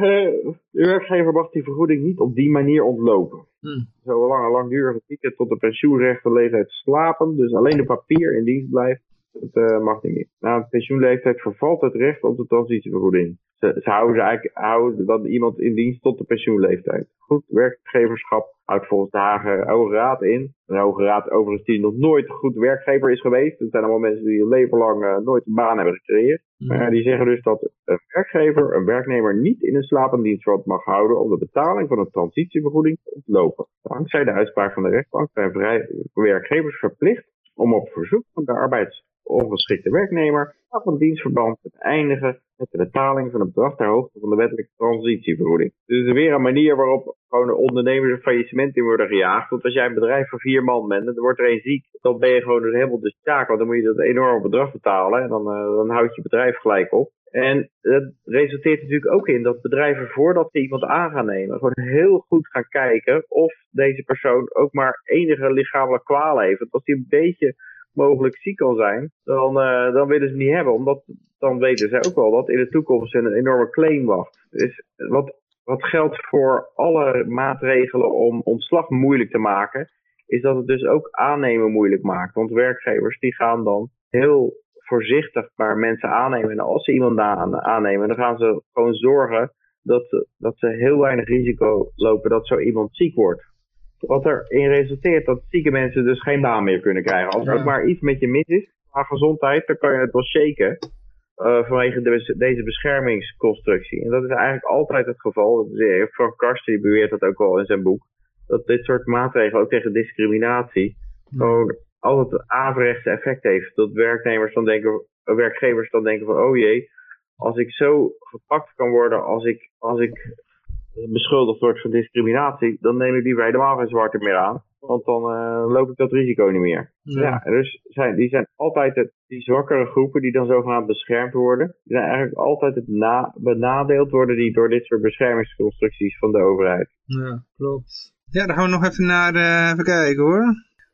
de werkgever mag die vergoeding niet op die manier ontlopen. Hmm. Zolang een langdurige ziekte tot de pensioenrechte leeftijd slapen, dus alleen de papier in dienst blijft, dat eh, mag niet meer. Na de pensioenleeftijd vervalt het recht op de transitievergoeding. Ze, ze houden, ze eigenlijk, houden dan iemand in dienst tot de pensioenleeftijd. Goed werkgeverschap houdt volgens de Hager Hoge Raad in. De Hoge Raad overigens die nog nooit goed werkgever is geweest. Het zijn allemaal mensen die hun leven lang eh, nooit een baan hebben gecreëerd. Maar die zeggen dus dat een werkgever een werknemer niet in een slapendienstverband mag houden om de betaling van een transitievergoeding te ontlopen. Dankzij de uitspraak van de rechtbank zijn werkgevers verplicht om op verzoek van de arbeidsongeschikte werknemer af een dienstverband te eindigen met de betaling van een bedrag ter hoogte van de wettelijke transitievergoeding. Dus weer een manier waarop gewoon de ondernemers een faillissement in worden gejaagd. Want als jij een bedrijf van vier man bent en er wordt er één ziek, dan ben je gewoon dus helemaal de zaak. Want dan moet je dat enorme bedrag betalen en dan, uh, dan houdt je bedrijf gelijk op. En dat resulteert natuurlijk ook in dat bedrijven voordat ze iemand aan gaan nemen, gewoon heel goed gaan kijken of deze persoon ook maar enige lichamelijke kwaal heeft. Want als die een beetje mogelijk ziek kan zijn, dan, uh, dan willen ze het niet hebben. Omdat dan weten ze ook wel dat in de toekomst een enorme claim wacht. Dus wat, wat geldt voor alle maatregelen om ontslag moeilijk te maken, is dat het dus ook aannemen moeilijk maakt. Want werkgevers die gaan dan heel voorzichtig maar mensen aannemen. En als ze iemand aannemen, dan gaan ze gewoon zorgen dat, dat ze heel weinig risico lopen dat zo iemand ziek wordt. Wat erin resulteert dat zieke mensen dus geen baan meer kunnen krijgen. Als er ook maar iets met je mis is, qua gezondheid, dan kan je het wel shaken. Uh, vanwege de, deze beschermingsconstructie. En dat is eigenlijk altijd het geval. Frank Karsten beweert dat ook wel in zijn boek. Dat dit soort maatregelen, ook tegen discriminatie, gewoon altijd een averechts effect heeft. Dat werknemers dan denken, werkgevers dan denken van, oh jee, als ik zo gepakt kan worden als ik, als ik beschuldigd word van discriminatie, dan neem ik liever helemaal geen zwarte meer aan. Want dan uh, loop ik dat risico niet meer. Ja, ja dus zijn, die zijn altijd het, die zwakkere groepen die dan zogenaamd beschermd worden. Die zijn eigenlijk altijd het na, benadeeld worden die door dit soort beschermingsconstructies van de overheid. Ja, klopt. Ja, dan gaan we nog even naar, uh, even kijken hoor.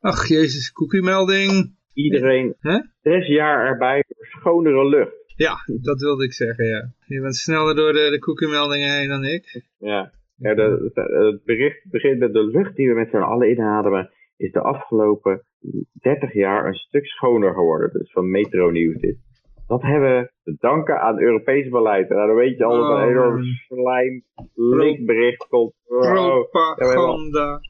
Ach jezus, cookie-melding. Iedereen Huh? zes jaar erbij voor schonere lucht. Ja, dat wilde ik zeggen, ja. Je bent sneller door de, de cookie-meldingen heen dan ik. Ja, ja de, het bericht begint met de lucht die we met z'n allen inademen is de afgelopen 30 jaar een stuk schoner geworden. Dus van Metro Nieuws dit. Dat hebben we te danken aan Europees beleid. Nou, dan weet je al dat een enorm slijm linkbericht komt. Propaganda.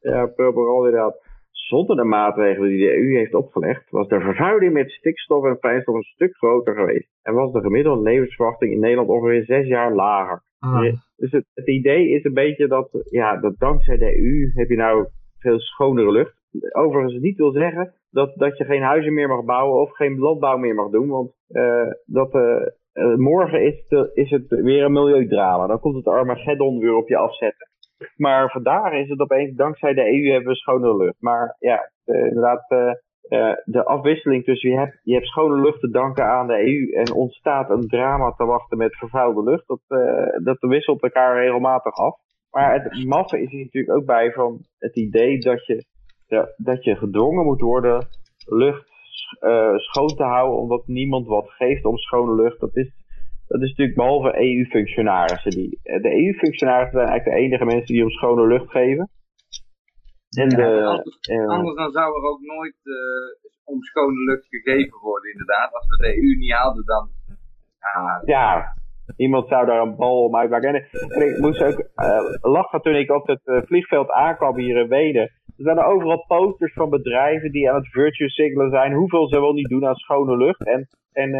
Ja, propaganda inderdaad. Zonder de maatregelen die de EU heeft opgelegd, was de vervuiling met stikstof en fijnstof een stuk groter geweest. En was de gemiddelde levensverwachting in Nederland ongeveer zes jaar lager. Ah. Dus het, het, idee is een beetje dat, ja, dat dankzij de EU heb je nou veel schonere lucht. Overigens niet wil zeggen dat, dat je geen huizen meer mag bouwen of geen landbouw meer mag doen. Want uh, dat, uh, morgen is het, is het weer een milieudrama. Dan komt het Armageddon weer op je afzetten. Maar vandaag is het opeens, dankzij de EU hebben we schone lucht. Maar ja, inderdaad, uh, uh, de afwisseling tussen je hebt, je hebt schone lucht te danken aan de EU en ontstaat een drama te wachten met vervuilde lucht. Dat, dat wisselt elkaar regelmatig af. Maar het maffe is hier natuurlijk ook bij van het idee dat je, dat je gedwongen moet worden lucht schoon te houden omdat niemand wat geeft om schone lucht. Dat is dat is natuurlijk behalve EU-functionarissen. Die, de EU-functionarissen zijn eigenlijk de enige mensen die om schone lucht geven. En ja, de, anders, uh, anders, dan zou er ook nooit uh, om schone lucht gegeven worden, inderdaad. Als we de EU niet hadden, dan... Ja, iemand zou daar een bal om uitmaken. En, ik moest ook uh, lachen toen ik op het vliegveld aankwam hier in Wenen. Er zijn er overal posters van bedrijven die aan het virtue signalen zijn. Hoeveel ze wel niet doen aan schone lucht. En, en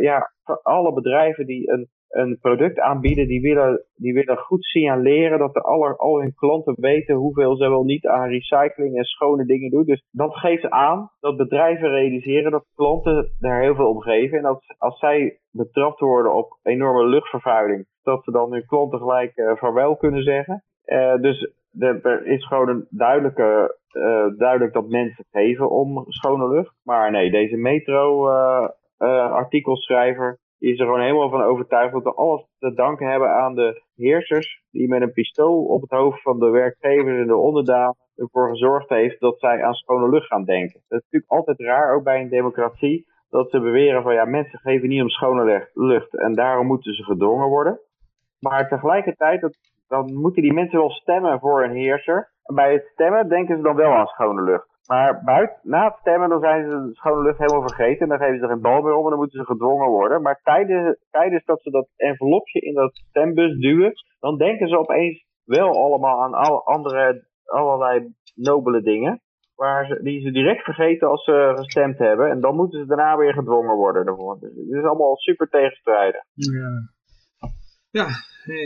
ja, alle bedrijven die een, een product aanbieden, die willen, die willen goed signaleren dat de alle, al hun klanten weten hoeveel ze wel niet aan recycling en schone dingen doen. Dus dat geeft aan dat bedrijven realiseren dat klanten daar heel veel om geven. En dat als zij betrapt worden op enorme luchtvervuiling, dat ze dan hun klanten gelijk uh, vaarwel kunnen zeggen. Uh, dus er is gewoon een duidelijke, uh, duidelijk dat mensen geven om schone lucht. Maar nee, deze metro artikelschrijver, die is er gewoon helemaal van overtuigd dat we alles te danken hebben aan de heersers, die met een pistool op het hoofd van de werkgevers en de onderdanen ervoor gezorgd heeft dat zij aan schone lucht gaan denken. Dat is natuurlijk altijd raar, ook bij een democratie, dat ze beweren van ja, mensen geven niet om schone lucht en daarom moeten ze gedwongen worden. Maar tegelijkertijd, dat, dan moeten die mensen wel stemmen voor een heerser. En bij het stemmen denken ze dan wel aan schone lucht. Maar buiten, na het stemmen dan zijn ze de schone lucht helemaal vergeten. En dan geven ze er een bal meer om en dan moeten ze gedwongen worden. Maar tijdens, tijdens dat ze dat envelopje in dat stembus duwen, dan denken ze opeens wel allemaal aan alle andere, allerlei nobele dingen. Waar ze, die ze direct vergeten als ze gestemd hebben. En dan moeten ze daarna weer gedwongen worden daarvoor. Dus het is allemaal super tegenstrijdig. Ja. Ja,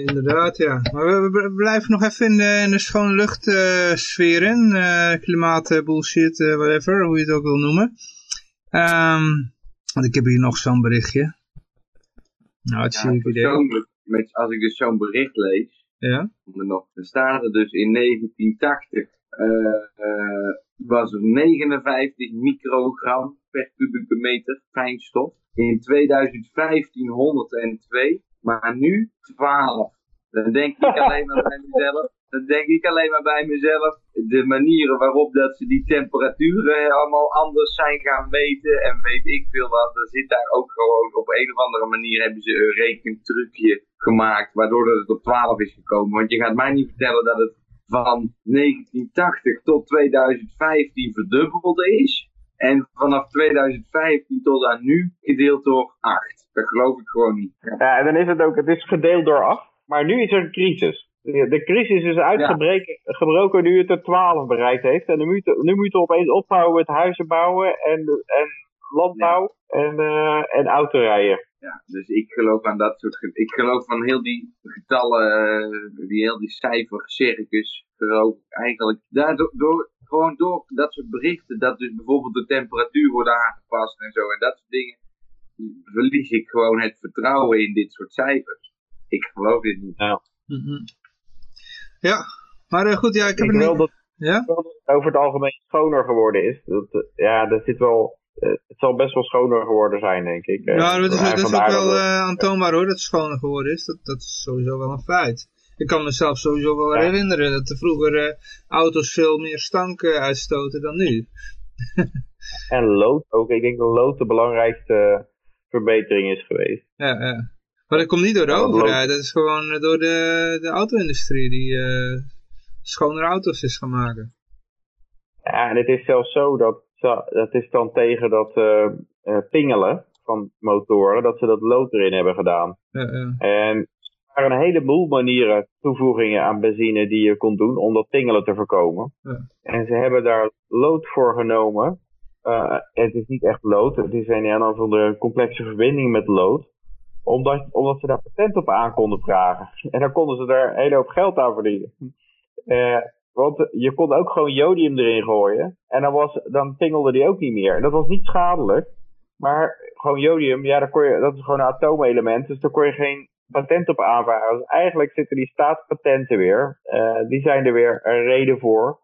inderdaad, ja. Maar we, blijven nog even in de, in de schone lucht eh, in. eh, klimaat eh, bullshit, whatever, hoe je het ook wil noemen. Ehm, want ik heb hier nog zo'n berichtje. Nou, het Ja, idee. met, als ik dus zo'n bericht lees, Ja? dan staat er dus in 1980 eh, eh, was er 59 microgram per kubieke meter fijnstof. In 2015 102, maar nu 12. Dan denk ik alleen maar bij mezelf. Dan denk ik alleen maar bij mezelf. De manieren waarop dat ze die temperaturen allemaal anders zijn gaan meten. En weet ik veel wat. Er zit daar ook gewoon op een of andere manier hebben ze een rekentrucje gemaakt. Waardoor dat het op 12 is gekomen. Want je gaat mij niet vertellen dat het van 1980 tot 2015 verdubbeld is. En vanaf 2015 tot aan nu gedeeld door 8. Dat geloof ik gewoon niet. Ja, en dan is het ook, het is gedeeld door 8. Maar nu is er een crisis. De crisis is uitgebroken nu het er 12 bereikt heeft. En nu moet nu moet je opeens ophouden met huizen bouwen en, en landbouw en, eh en autorijden. Ja, dus ik geloof aan dat soort. Ik geloof van heel die getallen, eh, die heel die cijfercircus. Geloof eigenlijk. Daardoor, door, gewoon door dat soort berichten, dat dus bijvoorbeeld de temperatuur wordt aangepast en zo en dat soort dingen. Verlies ik gewoon het vertrouwen in dit soort cijfers. Ik geloof dit niet. Mhm. Ja, maar eh, goed, ja, ik Ik heb denk wel niet... dat Ja? wel dat het over het algemeen schoner geworden is. Dat, eh, ja, dat zit wel, eh, het zal best wel schoner geworden zijn, denk ik. Ja, dat is, dat is ook wel aantoonbaar hoor, dat het schoner geworden is. Dat, dat is sowieso wel een feit. Ik kan mezelf sowieso wel Ja. herinneren dat er vroeger eh, auto's veel meer stank eh, uitstoten dan nu. En lood ook. Ik denk dat lood de belangrijkste verbetering is geweest. Ja, ja. Maar dat komt niet door de Ja, overheid, dat is gewoon eh, door de, de auto-industrie die eh schonere auto's is gaan maken. Ja, en het is zelfs zo dat, dat is dan tegen dat eh, eh, pingelen van motoren, dat ze dat lood erin hebben gedaan. Ja, ja. En waren een heleboel manieren, toevoegingen aan benzine die je kon doen om dat pingelen te voorkomen. Ja. En ze hebben daar lood voor genomen. Eh, het is niet echt lood, het is een en of andere complexe verbinding met lood. Omdat, omdat ze daar patent op aan konden vragen. En dan konden ze daar een hele hoop geld aan verdienen. Eh, want je kon ook gewoon jodium erin gooien. En dan, was, dan pingelde die ook niet meer. En dat was niet schadelijk. Maar gewoon jodium, ja, kon je, dat is gewoon een atoomelement. Dus daar kon je geen patent op aanvragen. Dus eigenlijk zitten die staatspatenten weer. eh, die zijn er weer een reden voor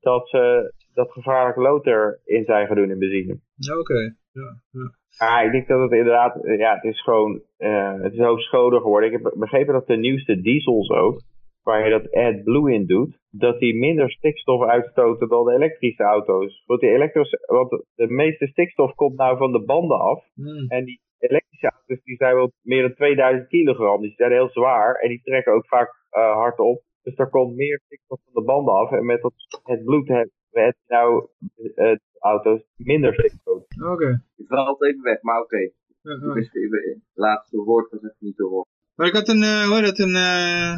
dat ze dat gevaarlijk lood erin zijn gaan doen in benzine. Ja, Oké. Ja, ja. Ja, ik denk dat het inderdaad, eh, ja, het is gewoon, eh, het is ook schoner geworden. Ik heb begrepen dat de nieuwste diesels ook, waar je dat AdBlue in doet, dat die minder stikstof uitstoten dan de elektrische auto's. Want, die elektrische, want de meeste stikstof komt nou van de banden af. Hmm. En die elektrische auto's die zijn wel meer dan 2000 kilogram. Die zijn heel zwaar en die trekken ook vaak eh, hard op. Dus daar komt meer stikstof van de banden af. En met dat het bloed hebben we nou eh, auto's minder stikstof. Oké. Je valt even weg, maar oké. Ja, ja. Dus even, het laatste woord was even niet te horen. Maar ik had een, eh, hoe heet dat, een, eh,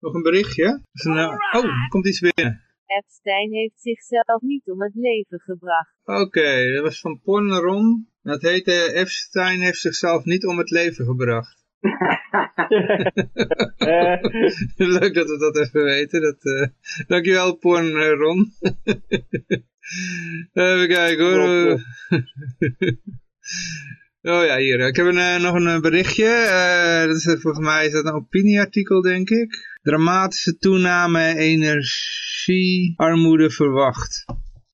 nog een berichtje. Dus een, oh, er komt iets binnen. Epstein heeft zichzelf niet om het leven gebracht. Oké, dat was van Porneron. Dat heette Epstein heeft zichzelf niet om het leven gebracht. Eh, Leuk dat we dat even weten. Dat, eh, dankjewel Porneron. even kijken hoor. oh ja, hier. Ik heb een, eh, nog een eh, berichtje. Eh, dat is, eh, volgens mij is dat een opinieartikel, denk ik. Dramatische toename energiearmoede verwacht.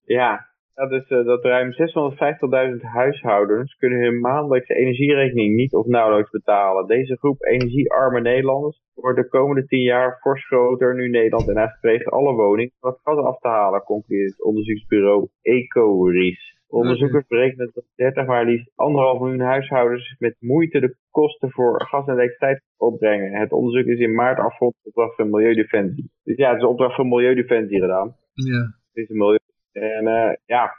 Ja, dat is eh, dat ruim 650.000 huishoudens kunnen hun maandelijkse energierekening niet of nauwelijks betalen. Deze groep energiearme Nederlanders wordt de komende 10 jaar fors groter nu Nederland en streeft alle woningen het gas af te halen, concludeert het onderzoeksbureau Ecoris. Onderzoekers berekenen dat 30 maar liefst anderhalf miljoen huishoudens met moeite de kosten voor gas en elektriciteit opbrengen. Het onderzoek is in maart afgerond op opdracht van Milieudefensie. Dus ja, het is een opdracht van Milieudefensie gedaan. Ja. Het is een milieu. En eh, ja,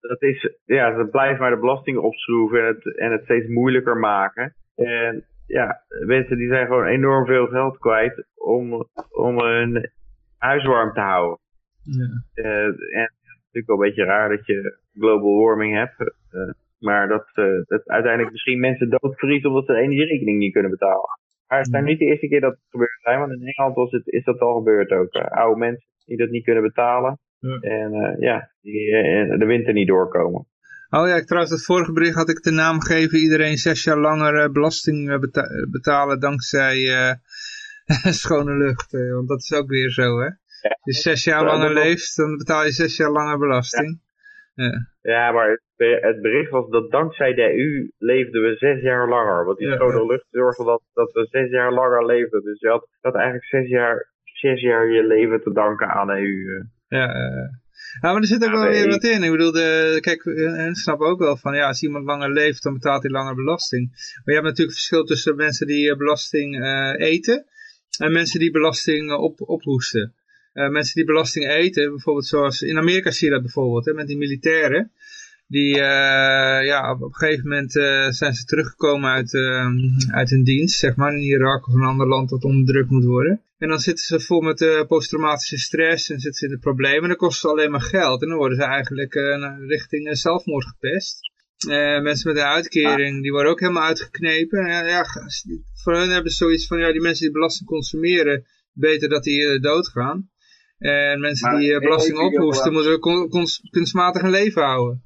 dat is, ja, dat blijft maar de belasting opschroeven en het, en het steeds moeilijker maken. En ja, mensen die zijn gewoon enorm veel geld kwijt om, om hun huis warm te houden. Ja. Eh, en het is natuurlijk wel een beetje raar dat je global warming hebt. eh, maar dat, dat uiteindelijk misschien mensen doodvriezen omdat ze de energierekening niet kunnen betalen. Maar het is nou niet de eerste keer dat het gebeurd zijn, want in Engeland was het, is dat al gebeurd ook. Oude mensen die dat niet kunnen betalen. Ja. En eh, ja, die eh, de winter niet doorkomen. Oh ja, ik, trouwens, het vorige bericht had ik de naam gegeven. Iedereen zes jaar langer eh, belasting beta- betalen dankzij schone lucht. want dat is ook weer zo, hè. Als je zes jaar Ja, langer leeft, dan betaal je zes jaar langer belasting. Ja. Ja, maar het, be- het bericht was dat dankzij de EU leefden we zes jaar langer. Want die Ja, schone lucht zorgde dat, dat we zes jaar langer leefden. Dus je had, je had eigenlijk zes jaar, zes jaar je leven te danken aan de EU. Eh. Ja, eh. ja, maar er zit ook Ja, wel weer wat in. Ik bedoel, de, kijk, eh, ik snap ook wel van, ja, als iemand langer leeft, dan betaalt hij langer belasting. Maar je hebt natuurlijk verschil tussen mensen die eh, belasting eh, eten en mensen die belasting eh, op, ophoesten. Eh, mensen die belasting eten, bijvoorbeeld zoals, in Amerika zie je dat bijvoorbeeld, hè, met die militairen. Die, eh, ja, op, op een gegeven moment eh, zijn ze teruggekomen uit, eh, uit hun dienst, zeg maar, in Irak of een ander land dat onderdrukt moet worden. En dan zitten ze vol met eh, posttraumatische stress en zitten ze in de problemen. En dan kost ze alleen maar geld. En dan worden ze eigenlijk eh, richting eh, zelfmoord gepest. Mensen met een uitkering, die worden ook helemaal uitgeknepen. En ja, ja, voor hun hebben ze zoiets van, ja, die mensen die belasting consumeren, beter dat die doodgaan. En mensen Maar die belasting ophoesten, moeten kunstmatig een leven houden.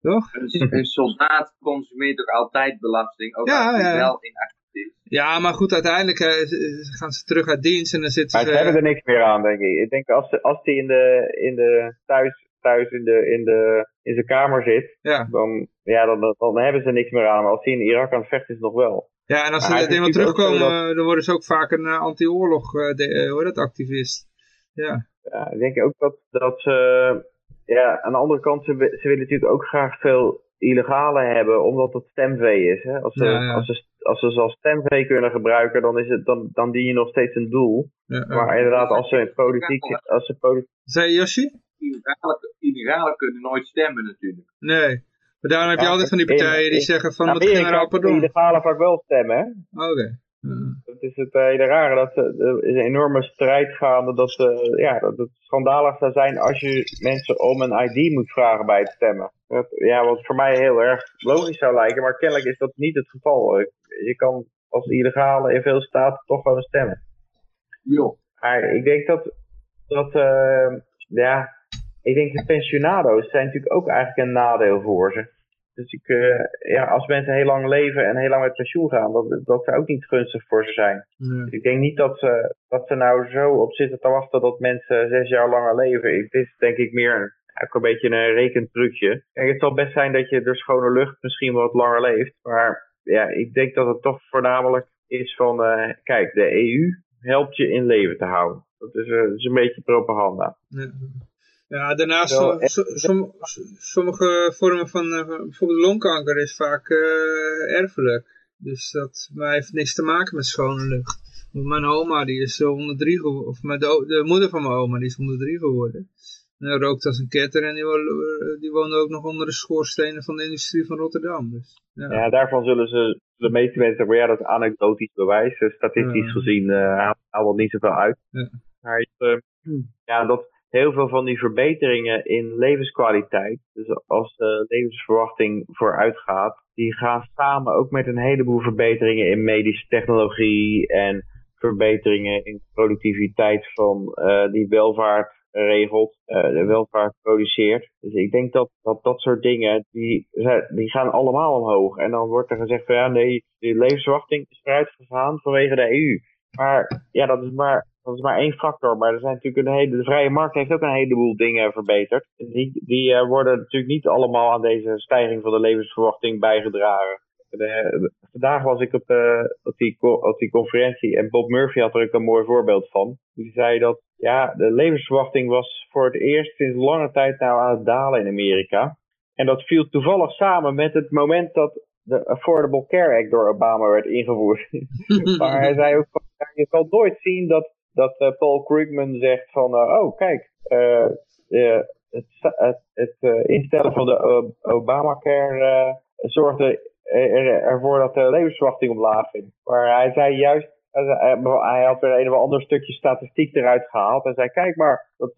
Toch? Een, soldaat consumeert ook altijd belasting, ook Ja, als hij ja, wel in actie. Ja, maar goed, uiteindelijk eh, gaan ze terug uit dienst en dan zitten Maar ze... ze hebben er niks meer aan, denk ik. Ik denk als, ze- als die in de, in de thuis, thuis in, de, in, de, in zijn kamer zit, ja. dan, ja, dan, dan, hebben ze niks meer aan. Maar als hij in Irak aan het vechten is, nog wel. Ja, en als Maar ze is eenmaal terugkomen, dan worden ze ook vaak een eh, anti-oorlog, eh, heet dat, activist. Ja, Ja, ik denk ook dat, dat ze, ja, aan de andere kant, ze, ze willen natuurlijk ook graag veel illegale hebben, omdat het stemvee is. Hè? Als, ze, Ja, ja. Als, ze, als ze ze als stemvee kunnen gebruiken, dan, is het, dan, dan dien je nog steeds een doel. ja. Maar inderdaad, als ze in politiek, als ze politiek Zei Yoshi? Illegale, illegale kunnen nooit stemmen natuurlijk. Nee. Maar daarom heb je Ja, altijd van die in- partijen die zeggen van, Nou, wat generaal Amerika pardon. illegale vaak wel stemmen, hè? Oké. Ja. Dat is het hele rare. Dat, eh, er is een enorme strijd gaande dat, eh, ja, dat het schandalig zou zijn als je mensen om een ID moet vragen bij het stemmen. Dat, ja, wat voor mij heel erg logisch zou lijken, maar kennelijk is dat niet het geval. Eh, Je kan als illegale in veel staten toch gewoon stemmen. Joh. Maar ik denk dat, dat eh, ja, ik denk de pensionado's zijn natuurlijk ook eigenlijk een nadeel voor ze. Dus ik, eh, ja, als mensen heel lang leven en heel lang met pensioen gaan, dat, dat zou ook niet gunstig voor ze zijn. Ik denk niet dat ze, dat ze nou zo op zitten te wachten dat mensen zes jaar langer leven. Het is denk ik meer een, ook een beetje een rekentrucje. Kijk, het zal best zijn dat je door schone lucht misschien wat langer leeft. Maar ja, ik denk dat het toch voornamelijk is van, eh, kijk, de EU helpt je in leven te houden. Dat is, eh, dat is een beetje propaganda. Ja. Ja, daarnaast, so- som- sommige vormen van, eh, bijvoorbeeld longkanker is vaak eh, erfelijk. Dus dat maar heeft niks te maken met schone lucht. Want mijn oma die is eh, 103 geworden, of mijn de, de moeder van mijn oma die is 103 geworden. En hij rookt als een ketter en die, wo- die woonde ook nog onder de schoorstenen van de industrie van Rotterdam. Dus, ja. Ja, daarvan zullen ze de meeste mensen zeggen, ja, dat is anekdotisch bewijs. Statistisch Ja. gezien eh haalt haalt dat niet zoveel uit. Ja. Maar eh, ja, dat heel veel van die verbeteringen in levenskwaliteit, dus als de levensverwachting vooruit gaat, die gaan samen ook met een heleboel verbeteringen in medische technologie en verbeteringen in productiviteit van eh, die welvaart regelt, eh, de welvaart produceert. Dus ik denk dat dat, dat soort dingen, die, die gaan allemaal omhoog. En dan wordt er gezegd van ja, nee, de levensverwachting is vooruit gegaan vanwege de EU. Maar ja, dat is maar, dat is maar één factor. Maar er zijn natuurlijk een hele, de vrije markt heeft ook een heleboel dingen verbeterd. Die, die eh, worden natuurlijk niet allemaal aan deze stijging van de levensverwachting bijgedragen. De- vandaag was ik op, eh, op, die, op die conferentie en Bob Murphy had er ook een mooi voorbeeld van. Die zei dat ja, de levensverwachting was voor het eerst sinds lange tijd nou aan het dalen in Amerika. En dat viel toevallig samen met het moment dat de Affordable Care Act door Obama werd ingevoerd. maar hij zei ook, je zal nooit zien dat, dat eh, Paul Krugman zegt van, eh, oh kijk, eh, het, het, het instellen van de Obamacare zorgde er, ervoor dat de levensverwachting omlaag ging. Maar hij zei juist, hij hij hij had weer een of ander stukje statistiek eruit gehaald. En zei, kijk maar, dat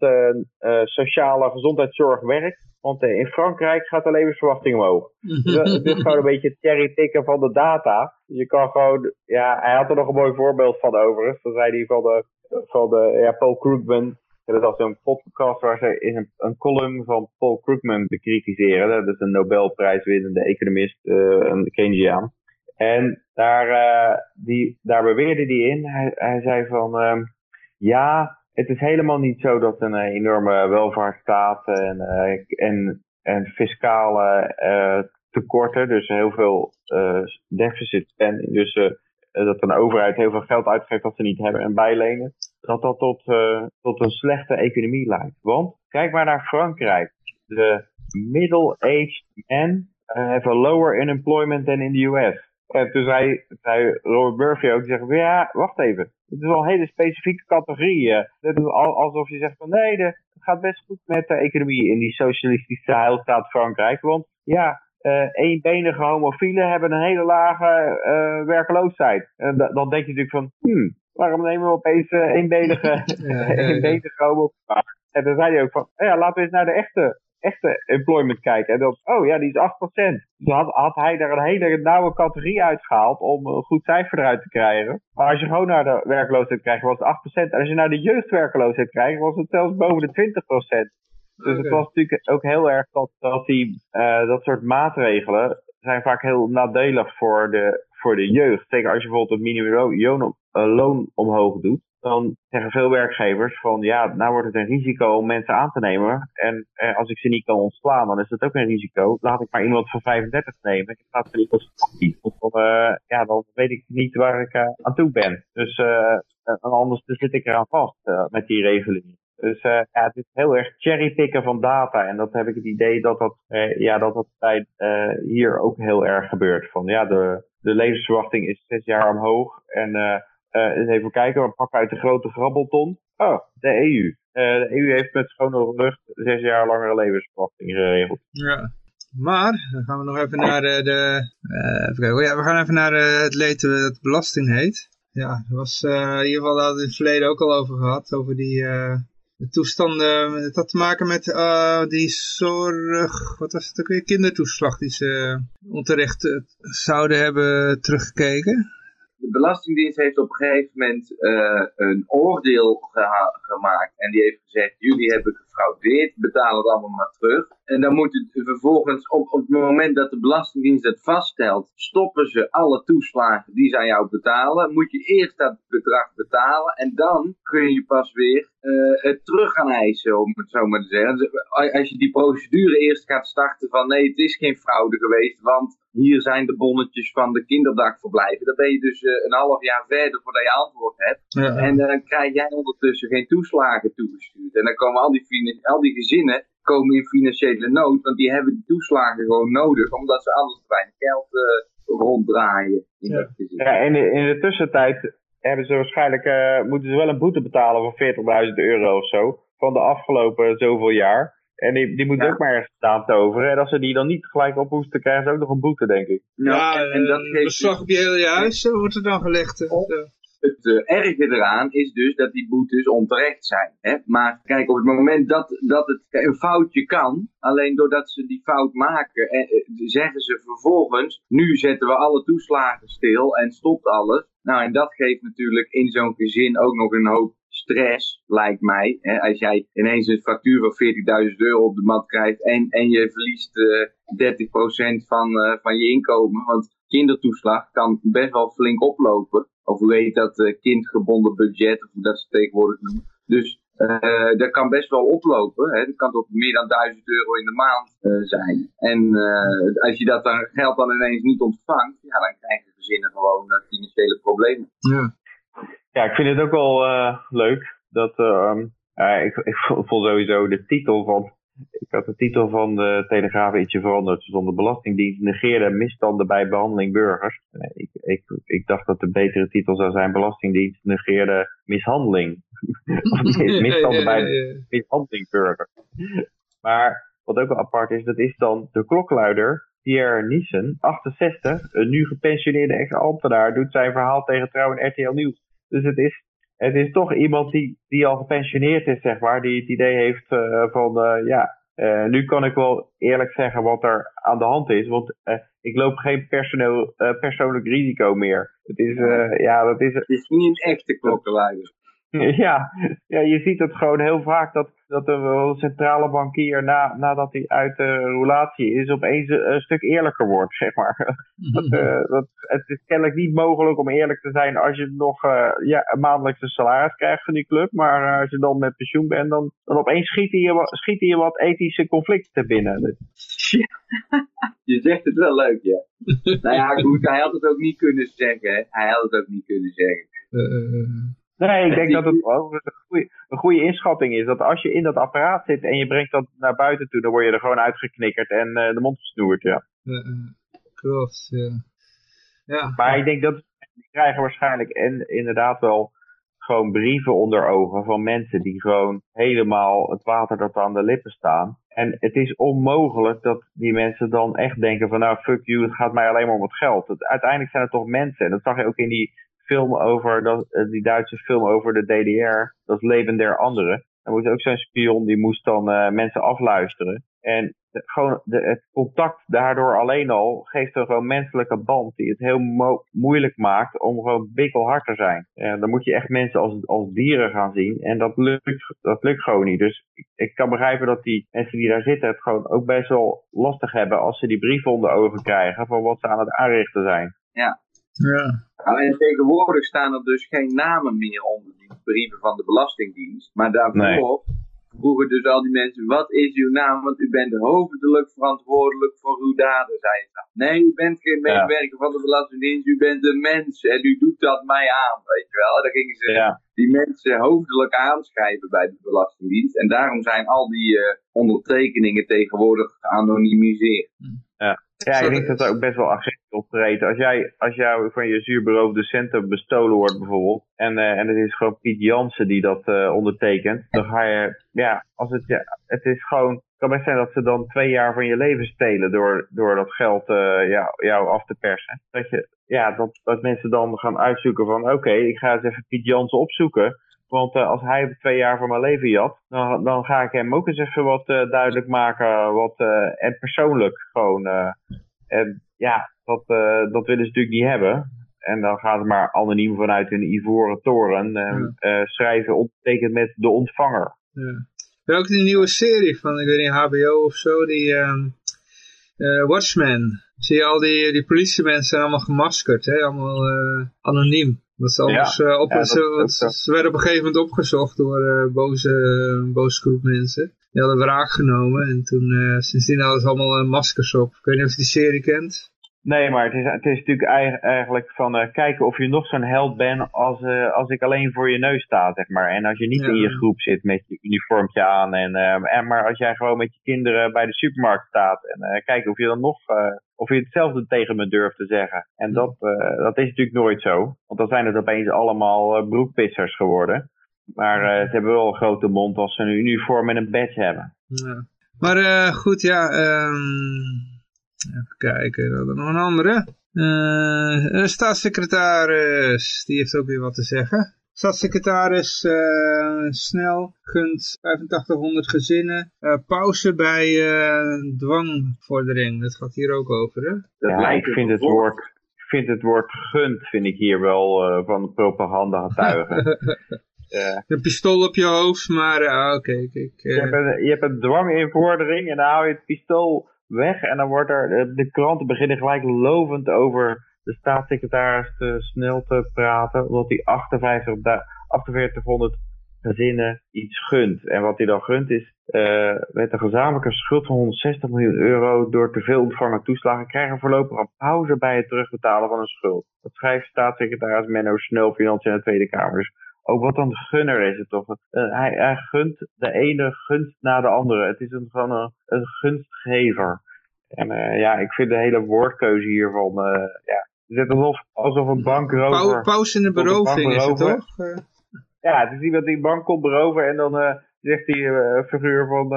sociale gezondheidszorg werkt. Want in Frankrijk gaat de levensverwachting omhoog. Dus dat- het is gewoon een beetje het cherrypicken van de data. Je kan gewoon, ja, hij had er nog een mooi voorbeeld van overigens. Dan zei hij van de, van de ja, Paul Krugman. Dat was een podcast waar ze in een, een column van Paul Krugman bekritiseren. Dat is een Nobelprijswinnende economist, eh, een Keynesiaan. En daar, eh, die, daar beweerde hij in, hij, zei van, ehm, ja, het is helemaal niet zo dat een enorme welvaartsstaat en, eh, en, en fiscale eh, tekorten, dus heel veel deficit spending, dus dat een overheid heel veel geld uitgeeft dat ze niet hebben en bijlenen, dat dat tot, eh, tot een slechte economie leidt. Want kijk maar naar Frankrijk. De middle-aged men have a lower unemployment than in the US. En toen zei, zei Robert Murphy ook, zegt, ja, wacht even. Het is wel een hele specifieke categorie. eh. Dit is al- alsof je zegt van, nee, het gaat best goed met de economie in die socialistische heilstaat Frankrijk. Want ja, eh eenbenige homofielen hebben een hele lage eh, werkloosheid. En da- dan denk je natuurlijk van, hmm, waarom nemen we opeens eh, eenbenige, Ja, eenbenige homofielen? En dan zei hij ook van, ja, laten we eens naar de echte echte employment kijken. En dan, oh ja, die is 8%. Dus had, had hij daar een hele nauwe categorie uitgehaald om een goed cijfer eruit te krijgen. Maar als je gewoon naar de werkloosheid kijkt, was het 8%. En als je naar de jeugdwerkloosheid kijkt, was het zelfs boven de 20%. Dus het was natuurlijk ook heel erg dat, dat, die, eh, dat soort maatregelen zijn vaak heel nadelig voor de, voor de jeugd. Zeker als je bijvoorbeeld het minimumloon eh, loon omhoog doet. Dan zeggen veel werkgevers van ja, nou wordt het een risico om mensen aan te nemen. En eh, als ik ze niet kan ontslaan, dan is dat ook een risico. Laat ik maar iemand van 35 nemen. Ik laat ze niet. Want dan, eh, ja, dan weet ik niet waar ik aan toe ben. Dus en anders zit ik eraan vast met die regeling. Dus eh, het is heel erg cherrypicken van data. En dat heb ik het idee dat dat, eh, ja, dat, dat bij, eh, hier ook heel erg gebeurt. Van ja, de, de levensverwachting is zes jaar omhoog. En even kijken, we pakken uit de grote grabbelton. Oh, de EU. De EU heeft met schone lucht zes jaar langere levensverwachting geregeld. Ja. Maar, dan gaan we nog even naar de... de even kijken. Oh ja, we gaan even naar eh, het leed dat belasting heet. Ja, er was in ieder geval daar het in het verleden ook al over gehad. Over die de toestanden. Het had te maken met eh, die zorg... Wat was het ook weer? Kindertoeslag die ze onterecht eh, zouden hebben teruggekeken. De Belastingdienst heeft op een gegeven moment eh, een oordeel gemaakt. En die heeft gezegd, jullie hebben gefraudeerd, betaal het allemaal maar terug. En dan moet het vervolgens, op, op het moment dat de Belastingdienst het vaststelt, stoppen ze alle toeslagen die ze aan jou betalen. Moet je eerst dat bedrag betalen en dan kun je pas weer eh, het terug gaan eisen, om het zo maar te zeggen. Dus Als je die procedure eerst gaat starten van nee, het is geen fraude geweest, want hier zijn de bonnetjes van de kinderdagverblijven. Dan ben je dus eh, een half jaar verder voordat je antwoord hebt. Ja. En dan krijg jij ondertussen geen toeslagen toegestuurd. En dan komen al die, al die gezinnen komen in financiële nood, want die hebben die toeslagen gewoon nodig, omdat ze anders te weinig geld eh, ronddraaien in Ja. dat gezin. Ja, en in, in de tussentijd hebben ze waarschijnlijk, eh, moeten ze wel een boete betalen van 40.000 euro of zo. Van de afgelopen zoveel jaar. En die, die moeten Ja. ook maar ergens staan toveren. En als ze die dan niet gelijk ophoesten, krijgen ze ook nog een boete, denk ik. Ja, en, en dat een geeft beslag op je hele huis eh, wordt er dan gelegd. eh. Het eh, erge eraan is dus dat die boetes onterecht zijn. Hè? Maar kijk, op het moment dat, dat het een foutje kan, alleen doordat ze die fout maken, eh, eh, zeggen ze vervolgens, nu zetten we alle toeslagen stil en stopt alles. Nou, en dat geeft natuurlijk in zo'n gezin ook nog een hoop stress, lijkt mij. Hè? Als jij ineens een factuur van 40.000 euro op de mat krijgt en, en je verliest eh 30% van, eh, van je inkomen. Want kindertoeslag kan best wel flink oplopen. Of hoe heet dat, eh, kindgebonden budget, of hoe dat ze tegenwoordig noemen. Dus eh, dat kan best wel oplopen. Hè. Dat kan tot meer dan 1000 euro in de maand eh, zijn. En eh, als je dat dan, geld dan ineens niet ontvangt, ja, dan krijgen gezinnen gewoon financiële problemen. Ja. Ja, ik vind het ook wel eh, leuk. Dat, ehm, eh, ik, ik vond sowieso de titel van Ik had de titel van de Telegraaf ietsje veranderd. Er de Belastingdienst negeerde misstanden bij behandeling burgers. Ik, ik, ik dacht dat de betere titel zou zijn Belastingdienst negeerde mishandeling. Misstanden bij mishandeling burgers. Maar wat ook wel apart is, dat is dan de klokluider Pierre Nissen, 68, een nu gepensioneerde ex-ambtenaar, doet zijn verhaal tegen Trouw en RTL Nieuws. Dus het is, het is toch iemand die, die al gepensioneerd is, zeg maar, die het idee heeft eh, van, eh, ja, eh, nu kan ik wel eerlijk zeggen wat er aan de hand is, want ik loop geen personeel, persoonlijk risico meer. Het is, ja, dat is, Het is niet een echte klokkenluider. ja, ja, je ziet het gewoon heel vaak dat, dat er wel een centrale bankier na, nadat hij uit de roulatie is opeens een, een stuk eerlijker wordt, zeg maar. Dat, eh, dat, het is kennelijk niet mogelijk om eerlijk te zijn als je nog eh, ja, een maandelijkse salaris krijgt van die club. Maar eh, als je dan met pensioen bent, dan, dan opeens schieten je, wat- schieten je wat ethische conflicten binnen. Dus, Je zegt het wel leuk, ja. nou ja, goed, hij had het ook niet kunnen zeggen. Hij had het ook niet kunnen zeggen. Nee, ik denk dat het een goede, inschatting is. Dat als je in dat apparaat zit en je brengt dat naar buiten toe, dan word je er gewoon uitgeknikkerd en eh, de mond gesnoerd, ja. Klopt, ja. Ja, Maar ik denk dat die krijgen waarschijnlijk en inderdaad wel gewoon brieven onder ogen van mensen die gewoon helemaal het water dat aan de lippen staan. En het is onmogelijk dat die mensen dan echt denken van nou fuck you, het gaat mij alleen maar om het geld. Het, uiteindelijk zijn het toch mensen. En dat zag je ook in die film over, dat, eh, die Duitse film over de DDR, dat is Leven der Anderen. Dan moest ook zo'n spion, die moest dan eh, mensen afluisteren. En gewoon de, het contact daardoor alleen al geeft een gewoon menselijke band die het heel mo- moeilijk maakt om gewoon bikkelhard te zijn. Dan moet je echt mensen als, als dieren gaan zien en dat lukt, dat lukt gewoon niet. Dus ik, ik kan begrijpen dat die mensen die daar zitten het gewoon ook best wel lastig hebben als ze die brief onder ogen krijgen van wat ze aan het aanrichten zijn. ja. Nou, en tegenwoordig staan er dus geen namen meer onder die brieven van de Belastingdienst. Maar daarvoor vroegen dus al die mensen, wat is uw naam? Want u bent hoofdelijk verantwoordelijk voor uw daden, zei ze. dan. Nee, u bent geen Ja. medewerker van de Belastingdienst, u bent een mens en u doet dat mij aan, weet je wel. Dan gingen ze Ja, die mensen hoofdelijk aanschrijven bij de Belastingdienst. En daarom zijn al die eh, ondertekeningen tegenwoordig geanonimiseerd. Ja ik denk dat er ook best wel agressie optreden. Als jij, als jou van je zuurberoofde centen bestolen wordt bijvoorbeeld, en, eh, en het is gewoon Piet Jansen die dat eh, ondertekent, dan ga je, ja, als het, ja, het is gewoon, het kan best zijn dat ze dan twee jaar van je leven stelen door, door dat geld eh, ja, jou af te persen. Dat, je, ja, dat, dat mensen dan gaan uitzoeken van, oké, ik ga eens even Piet Jansen opzoeken. Want eh, als hij twee jaar van mijn leven jat, dan, dan ga ik hem ook eens even wat eh, duidelijk maken. Wat, eh, en persoonlijk gewoon. en ja, dat, dat willen ze natuurlijk niet hebben. En dan gaan ze maar anoniem vanuit hun ivoren toren schrijven, ondertekend met de ontvanger. Ja. Heb ook die nieuwe serie van, ik weet niet, HBO of zo, die ehm eh, Watchmen. Zie je al die, die politiemensen zijn allemaal gemaskerd, hè? allemaal eh, anoniem. Dat ze, anders, eh, op, Ja, dat ze, werden op een gegeven moment opgezocht door eh, boze, boze groep mensen. Die hadden wraak genomen en toen, sindsdien hadden ze allemaal maskers op. Ik weet niet of je die serie kent. Nee, maar het is, het is natuurlijk eigen- eigenlijk van eh, kijken of je nog zo'n held bent als, eh, als ik alleen voor je neus sta, zeg maar. En als je niet Ja. in je groep zit met je uniformtje aan. En, eh, en, maar als jij gewoon met je kinderen bij de supermarkt staat. En kijken of je dan nog, of je hetzelfde tegen me durft te zeggen. En dat, dat is natuurlijk nooit zo. Want dan zijn het opeens allemaal broekpissers geworden. Maar ze hebben wel een grote mond als ze een uniform en een badge hebben. Ja. Maar goed, ja. ehm, even kijken, we hadden nog een andere. Eh, een staatssecretaris, die heeft ook weer wat te zeggen. Staatssecretaris eh, Snel gunt 8500 gezinnen eh, pauze bij eh, dwangvordering. Dat gaat hier ook over, hè? Dat ja, lijkt ik vind het woord, ik vind het woord gunt vind ik hier wel eh, van propaganda getuigen. Een pistool op je hoofd, maar eh, oké, kijk. je, hebt een, je hebt een dwanginvordering en dan haal je het pistool weg en dan wordt er, de, de kranten beginnen gelijk lovend over de staatssecretaris te snel te praten, omdat hij 58, da- 4800 gezinnen iets gunt. En wat hij dan gunt is, eh, met een gezamenlijke schuld van 160 miljoen euro door te veel ontvangen toeslagen krijgen voorlopig een pauze bij het terugbetalen van een schuld. Dat schrijft staatssecretaris Menno Snel, Financiën in de Tweede Kamer. Ook wat een gunner is het toch. Eh, hij, hij gunt de ene gunst na de andere. Het is een, gewoon een, een gunstgever. En eh, ja, ik vind de hele woordkeuze hiervan, eh ja, het is alsof, alsof een bankrover... Pau, paus in de beroving is het toch? Ja, het is iemand die een bank komt beroven en dan zegt die figuur van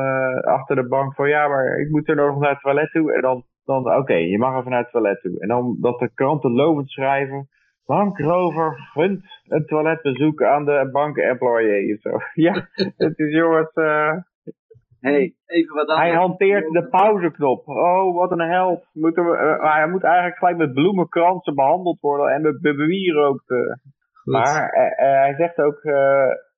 achter de bank van ja, maar ik moet er nog naar het toilet toe. En dan, dan oké, je mag even naar het toilet toe. En dan dat de kranten lovend schrijven, bankrover gunt een toiletbezoek aan de bankemployee. Ja, het is jongens, eh, hey, even wat anders. hij hanteert de pauzeknop. Oh, wat een held. Moeten we, eh, hij moet eigenlijk gelijk met bloemenkransen behandeld worden en met goed. Maar eh, eh, hij zegt ook,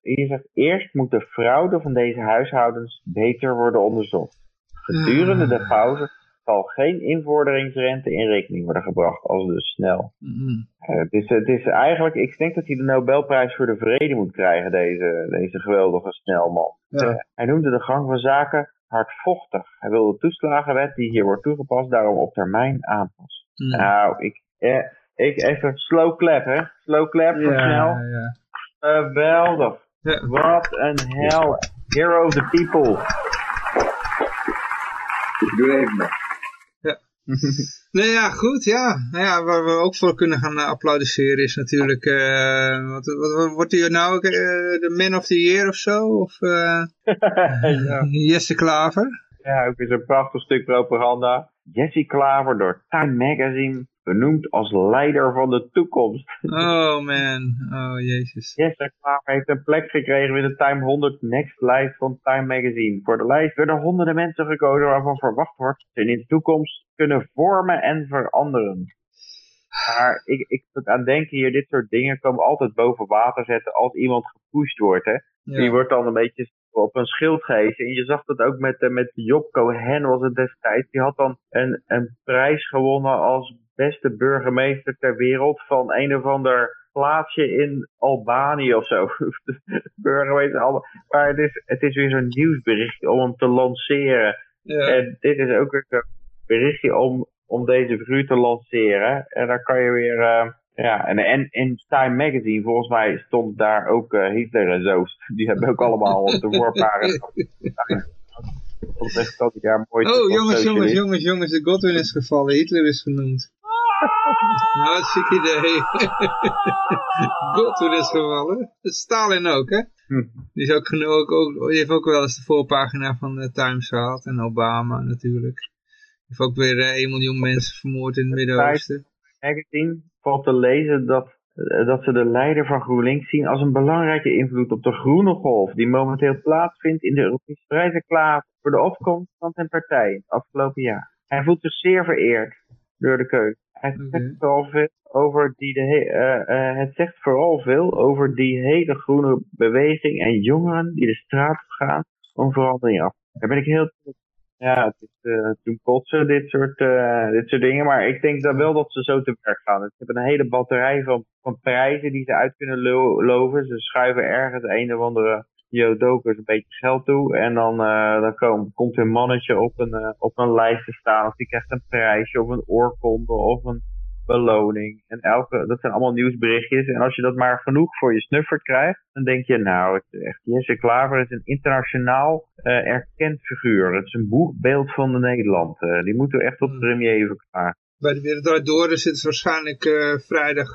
hier zegt, eerst moet de fraude van deze huishoudens beter worden onderzocht. Gedurende de pauze zal geen invorderingsrente in rekening worden gebracht, als dus snel. Mhm. Eh, het, is, het is eigenlijk, ik denk dat hij de Nobelprijs voor de Vrede moet krijgen, deze, deze geweldige snelman. Ja. Eh, hij noemde de gang van zaken hardvochtig. Hij wil de toeslagenwet die hier wordt toegepast daarom op termijn aanpassen. Mhm. Nou, ik, eh, ik even slow clap, hè? Slow clap voor snel. ja. Geweldig. Ja. Wat een held. Hero of the people. Ik doe even. Nee, ja, goed, ja. Nou ja. Waar we ook voor kunnen gaan eh, applaudisseren is natuurlijk, eh, wat, wat, wat wordt hij nou eh, de Man of the Year of zo? Of ja. Jesse Klaver? ja, ook weer zo'n prachtig stuk propaganda. Jesse Klaver door Time Magazine benoemd als leider van de toekomst. Oh man, oh jezus. Jesse Klaver heeft een plek gekregen in de Time 100 Next lijst van Time Magazine. Voor de lijst werden honderden mensen gekozen waarvan verwacht wordt dat ze in de toekomst kunnen vormen en veranderen. Maar ik, ik moet aan denken hier, dit soort dingen komen altijd boven water zetten als iemand gepusht wordt. Hè? Die wordt dan een beetje op een schild gehezen. En je zag dat ook met, eh, met Job Cohen was het destijds. Die had dan een, een prijs gewonnen als beste burgemeester ter wereld van een of ander plaatsje in Albanië of zo. burgemeester Alba. Maar het is, het is weer zo'n nieuwsberichtje om hem te lanceren. Ja. En dit is ook weer zo'n berichtje om, om deze figuur te lanceren. En dan kan je weer... eh, ja, en, en in Time Magazine, volgens mij stond daar ook eh, Hitler en zo. Die hebben ook allemaal op de dat jaar mooi. Oh, jongens, jongens, jongens, jongens, de Godwin is gevallen. Hitler is genoemd. Nou, wat ziek idee. Godwin is gevallen. Stalin ook, hè? Hm. Die, is ook, ook, ook, die heeft ook wel eens de voorpagina van de Times gehad. En Obama natuurlijk. Die heeft ook weer eh, 1 miljoen mensen vermoord in het Midden-Oosten. Magazine valt te lezen dat, eh, dat ze de leider van GroenLinks zien als een belangrijke invloed op de groene golf die momenteel plaatsvindt in de Europese prijzenklaar voor de opkomst van zijn partij het afgelopen jaar. Hij voelt zich zeer vereerd door de keuze. Hij Oké. zegt vooral veel over die de he- eh, eh, het zegt vooral veel over die hele groene beweging en jongeren die de straat op gaan om verandering af. Daar ben ik heel trots. Ja, het is eh toen kotsen, dit soort, eh, dit soort dingen. Maar ik denk dan wel dat ze zo te werk gaan. Ze hebben een hele batterij van, van prijzen die ze uit kunnen lo- loven. Ze schuiven ergens een of andere Jodokers een beetje geld toe. En dan, eh, dan kom- komt een mannetje op een, eh, op een lijst te staan. Of die krijgt een prijsje of een oorkonde of een beloning. En elke, dat zijn allemaal nieuwsberichtjes. En als je dat maar genoeg voor je snuffert krijgt, dan denk je, nou, het echt, Jesse Klaver is een internationaal eh, erkend figuur. Het is een boegbeeld van de Nederland. Eh, die moeten we echt op Hmm. premier verklaren. Bij de Wereld Door zitten ze waarschijnlijk eh, vrijdag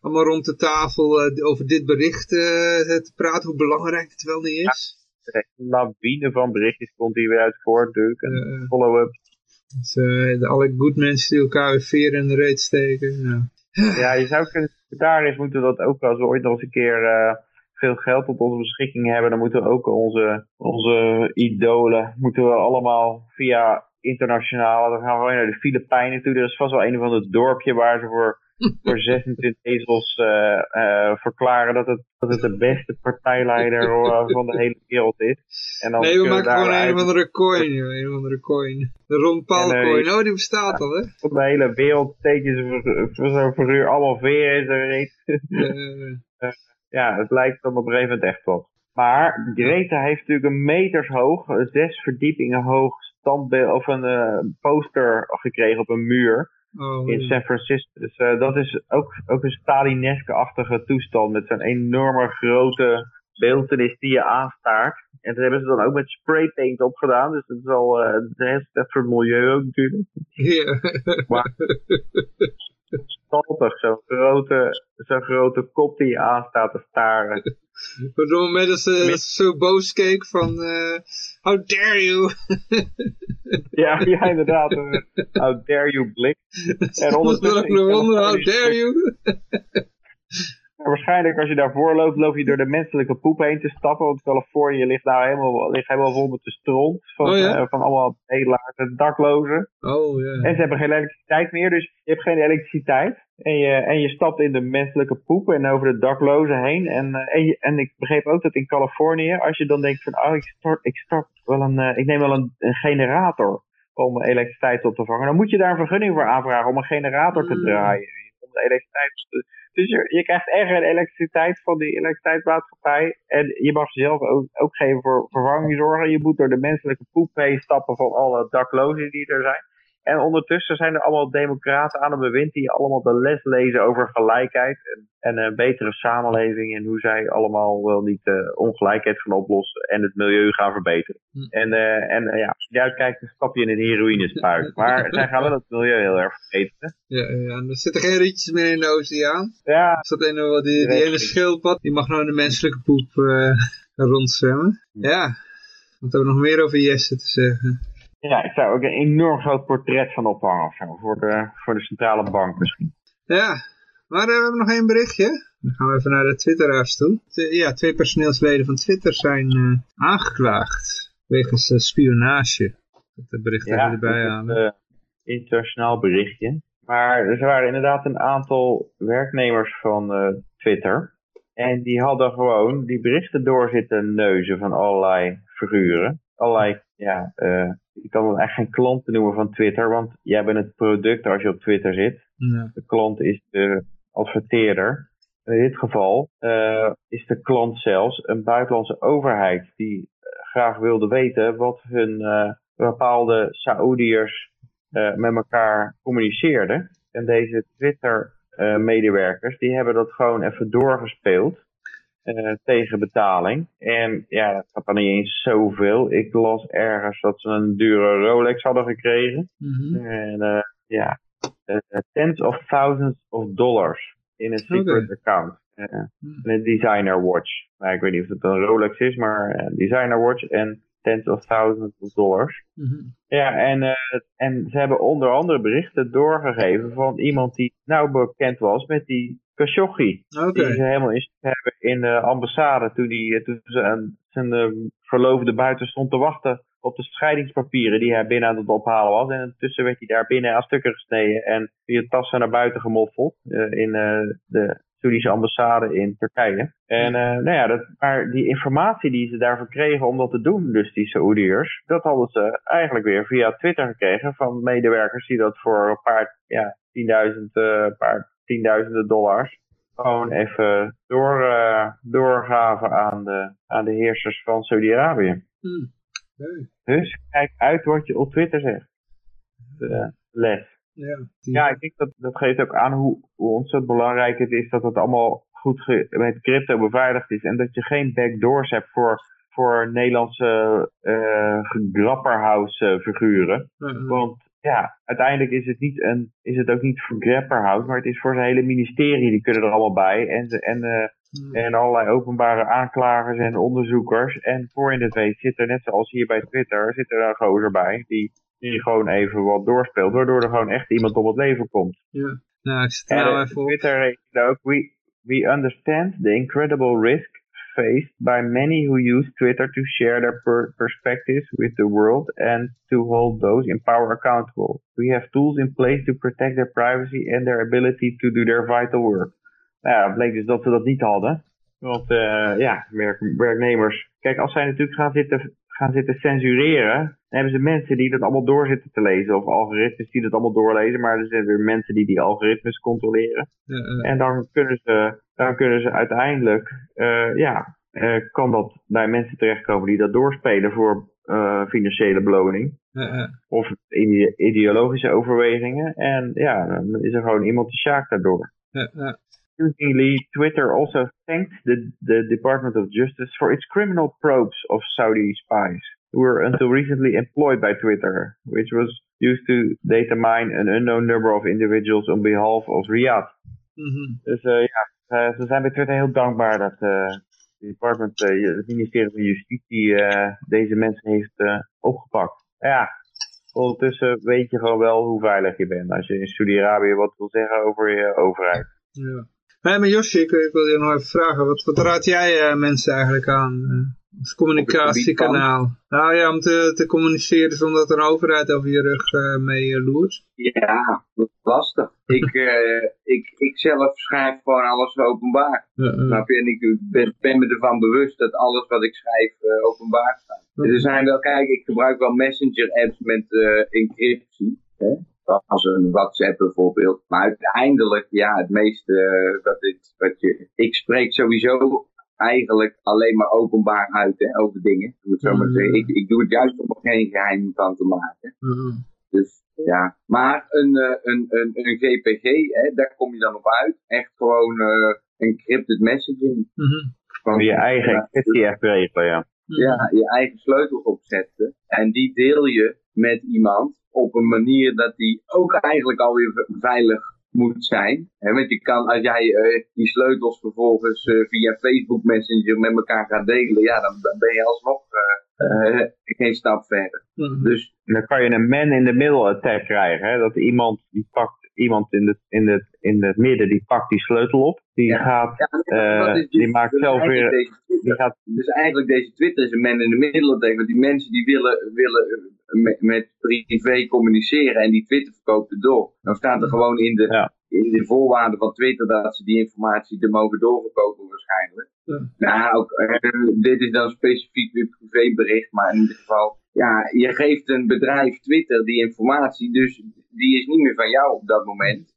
allemaal rond de tafel over dit bericht te praten. Hoe belangrijk het wel niet is. Een lawine van berichtjes komt hier weer uit voort. Duk, en Eh, follow-up. Dus, eh, alle good mensen die elkaar weer veren in de reet steken. Ja. Je zou kunnen, secretaris moeten we dat ook, als we ooit nog eens een keer eh, veel geld tot onze beschikking hebben, dan moeten we ook onze, onze idolen, moeten we allemaal via internationaal, dan gaan we naar de Filipijnen toe. Er is vast wel een of ander dorpje waar ze voor, voor 26 ezels eh, eh, verklaren dat het, dat het de beste partijleider eh, van de hele wereld is. En dan Nee, we maken gewoon een of andere coin. Een of andere coin. De Ron Paul En, coin. Oh, die bestaat al, hè? op de hele wereld steek je voor, zo'n figuur allemaal zijn reet. Eh, ja, het lijkt dan op een gegeven moment echt wat. Maar Greta heeft natuurlijk een meters hoog, eh, zes verdiepingen hoog standbeeld of een poster gekregen op een muur. Oh, in. San Francisco. Dus eh, dat is ook, ook een Stalineske-achtige toestand met zo'n enorme grote beeltenis die je aanstaart. En dat hebben ze dan ook met spraypaint opgedaan. Dus dat is al het is slecht voor het milieu ook natuurlijk. Ja. Staltig, zo'n grote, zo'n grote kop die je aanstaat te staren. Op het moment dat ze, dat ze zo boos keek van, eh, how dare you? Ja, ja inderdaad. eh, How dare you blik. En ondertussen... How dare you? En waarschijnlijk als je daarvoor loopt, loop je door de menselijke poep heen te stappen. Want Californië ligt nou helemaal, ligt helemaal vol met de stront van, Oh ja? eh, van allemaal bedelaars en daklozen. Oh ja. En ze hebben geen elektriciteit meer, dus je hebt geen elektriciteit. En je, en je stapt in de menselijke poep en over de daklozen heen. En, eh, en, je- en ik begreep ook dat in Californië, als je dan denkt van, oh, ik start, ik start wel een, eh, ik neem wel een, een generator om elektriciteit op te vangen. Dan moet je daar een vergunning voor aanvragen om een generator te Mm. draaien. Om de elektriciteit te- dus je, je krijgt echt elektriciteit van die elektriciteitsmaatschappij. En je mag zelf ook, ook geen ver, vervanging zorgen. Je moet door de menselijke poep stappen van alle daklozen die er zijn. En ondertussen zijn er allemaal democraten aan het bewind die allemaal de les lezen over gelijkheid en, en een betere samenleving en hoe zij allemaal wel niet eh, ongelijkheid gaan oplossen en het milieu gaan verbeteren. Hm. En, eh, en eh, ja, als je uitkijkt, dan stap je in een heroïnespuik. Maar zij gaan wel het milieu heel erg verbeteren. Ja, ja, en er zitten geen rietjes meer in de oceaan. Ja, Is dat wat- die, die ene schildpad, die mag nou in de menselijke poep rondzwemmen. Ja, wat hebben we nog meer over Jesse te zeggen? Ja, ik zou ook een enorm groot portret van ophangen of zo, voor de, voor de centrale bank misschien. Ja, maar eh, we hebben nog één berichtje. Dan gaan we even naar de Twitteraars toe. Ja, twee personeelsleden van Twitter zijn eh, aangeklaagd wegens eh, spionage. Dat de bericht even erbij een eh, internationaal berichtje. Maar er waren inderdaad een aantal werknemers van Twitter. En die hadden gewoon die berichten door zitten neuzen van allerlei figuren. Allerlei, ja, ik kan het echt geen klanten noemen van Twitter, want jij bent het product als je op Twitter zit. Ja. De klant is de adverteerder. In dit geval eh, is de klant zelfs een buitenlandse overheid die eh, graag wilde weten wat hun eh, bepaalde Saoediërs met elkaar communiceerden. En deze Twitter-medewerkers die hebben dat gewoon even doorgespeeld eh, tegen betaling. En ja, dat gaat dan niet eens zoveel. Ik las ergens dat ze een dure Rolex hadden gekregen. Mhm. En eh, ja, eh, tens of thousands of dollars in een secret account. Eh, Hm. een designer watch. Maar ik weet niet of het een Rolex is, maar een designer watch en tens of thousands of dollars. Mhm. Ja, en, en ze hebben onder andere berichten doorgegeven van iemand die nou bekend was met die Khashoggi. Oké. Die ze helemaal in hebben in de ambassade toen, die, toen ze aan zijn eh, verloofde buiten stond te wachten op de scheidingspapieren die hij binnen aan het ophalen was. En intussen werd hij daar binnen aan stukken gesneden en via tassen naar buiten gemoffeld eh, in eh, de Soedische ambassade in Turkije. En eh, nou ja, dat, maar die informatie die ze daarvoor kregen om dat te doen, dus die Saoediërs, dat hadden ze eigenlijk weer via Twitter gekregen van medewerkers die dat voor een paar, ja, 10.000, eh, paar tienduizenden dollars gewoon even door, eh, doorgaven aan de, aan de heersers van Saudi-Arabië. Hm. Oké. Dus kijk uit wat je op Twitter zegt. De les. Ja, Ja, ik denk dat dat geeft ook aan hoe, hoe ontzettend belangrijk het is dat het allemaal goed ge- met crypto beveiligd is. En dat je geen backdoors hebt voor, voor Nederlandse eh grapperhouse eh, figuren. eh, eh, Want ja, uiteindelijk is het, niet een, is het ook niet voor Grapperhouse, maar het is voor zijn hele ministerie. Die kunnen er allemaal bij. En, ze- en, eh, hm. en allerlei openbare aanklagers en onderzoekers. En voor je het weet zit er, net zoals hier bij Twitter, zit er een gozer bij. Die, die gewoon even wat doorspeelt. Waardoor er gewoon echt iemand op het leven komt. ja. Nou, ik er En nou eh, even op. Twitter heeft ook, we, we understand the incredible risk faced by many who use Twitter to share their per perspectives with the world and to hold those in power accountable. We have tools in place to protect their privacy and their ability to do their vital work. Ja, bleek dus dat ze dat niet hadden. Want eh, ja, werk, werknemers. Kijk, als zij natuurlijk gaan zitten, gaan zitten censureren, dan hebben ze mensen die dat allemaal door zitten te lezen. Of algoritmes die dat allemaal doorlezen. Maar er zijn weer mensen die die algoritmes controleren. En dan kunnen ze, dan kunnen ze uiteindelijk, eh, ja, eh, kan dat bij mensen terechtkomen die dat doorspelen voor eh, financiële beloning. Of ide- ideologische overwegingen. En ja, dan is er gewoon iemand die sjaakt daardoor. Interestingly, Twitter also thanked the, the Department of Justice for its criminal probes of Saudi spies, who were until recently employed by Twitter, which was used to data mine an unknown number of individuals on behalf of Riyadh. Mhm. Dus eh, ja, eh, ze zijn bij Twitter heel dankbaar dat eh, het department, eh, het ministerie van Justitie eh, deze mensen heeft eh, opgepakt. Ja, ondertussen weet je gewoon wel hoe veilig je bent als je in Saudi-Arabië wat wil zeggen over je overheid. Ja. Nee, maar Josje, ik, ik wil je nog even vragen. Wat, wat raad jij eh, mensen eigenlijk aan eh, als communicatiekanaal? Nou ja, om te, te communiceren zonder dat er een overheid over je rug eh, mee loert. Ja, dat is lastig. ik, ik, ik zelf schrijf gewoon alles openbaar. Snap je? En ik ben, ben me ervan bewust dat alles wat ik schrijf openbaar staat. Er zijn wel, kijk, ik gebruik wel messenger apps met encryptie. Hè? Als een WhatsApp bijvoorbeeld. Maar uiteindelijk, ja, het meeste eh, wat, ik, wat je... Ik spreek sowieso eigenlijk alleen maar openbaar uit hè, over dingen. Ik, zo maar Mhm. zeggen. Ik, ik doe het juist om er geen geheim van te maken. Ja, Dus ja, maar een, eh, een, een, een GPG, hè, daar kom je dan op uit. Echt gewoon eh encrypted messaging. Van Je eigen encryptie echt regelen, ja. ja, je eigen sleutel opzetten. En die deel je met iemand op een manier dat die ook eigenlijk alweer ve- veilig moet zijn. Hè, want je kan, als jij eh, die sleutels vervolgens eh, via Facebook Messenger met elkaar gaat delen, ja, dan, dan ben je alsnog eh, eh, geen stap verder. Mhm. Dus dan kan je een man in the middle attack krijgen. Hè? Dat iemand die pakt iemand in het, in, het, in het midden, die pakt die sleutel op. Die Ja. gaat, ja, Eh, is die maakt dus zelf eigenlijk weer- deze Twitter. die gaat Dus eigenlijk deze Twitter is een man in de middel tegen. Want die mensen die willen, willen met, met privé communiceren en die Twitter verkoopt het door. Dan staat er gewoon in de, Ja. in de voorwaarden van Twitter dat ze die informatie er mogen doorverkopen waarschijnlijk. Ja. Nou, ook, eh, dit is dan specifiek weer privébericht, maar in ieder geval. Ja, je geeft een bedrijf Twitter die informatie, dus die is niet meer van jou op dat moment.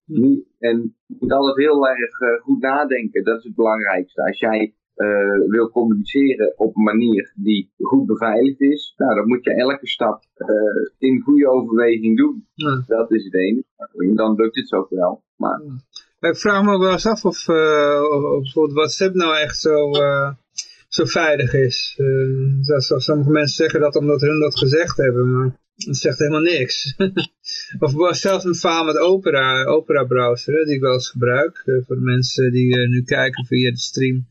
En je moet altijd heel erg eh, goed nadenken, dat is het belangrijkste. Als jij eh, wil communiceren op een manier die goed beveiligd is, nou, dan moet je elke stap eh, in goede overweging doen. Ja. Dat is het enige. Dan lukt het ook wel. Maar Ik vraag me ook wel eens af of, eh, of, of bijvoorbeeld WhatsApp nou echt zo, zo veilig is. Zo- sommige mensen zeggen dat omdat hun dat gezegd hebben, maar dat zegt helemaal niks. of zelfs een faam met Opera, Opera browser, hè, die ik wel eens gebruik. voor de mensen die nu kijken via de stream,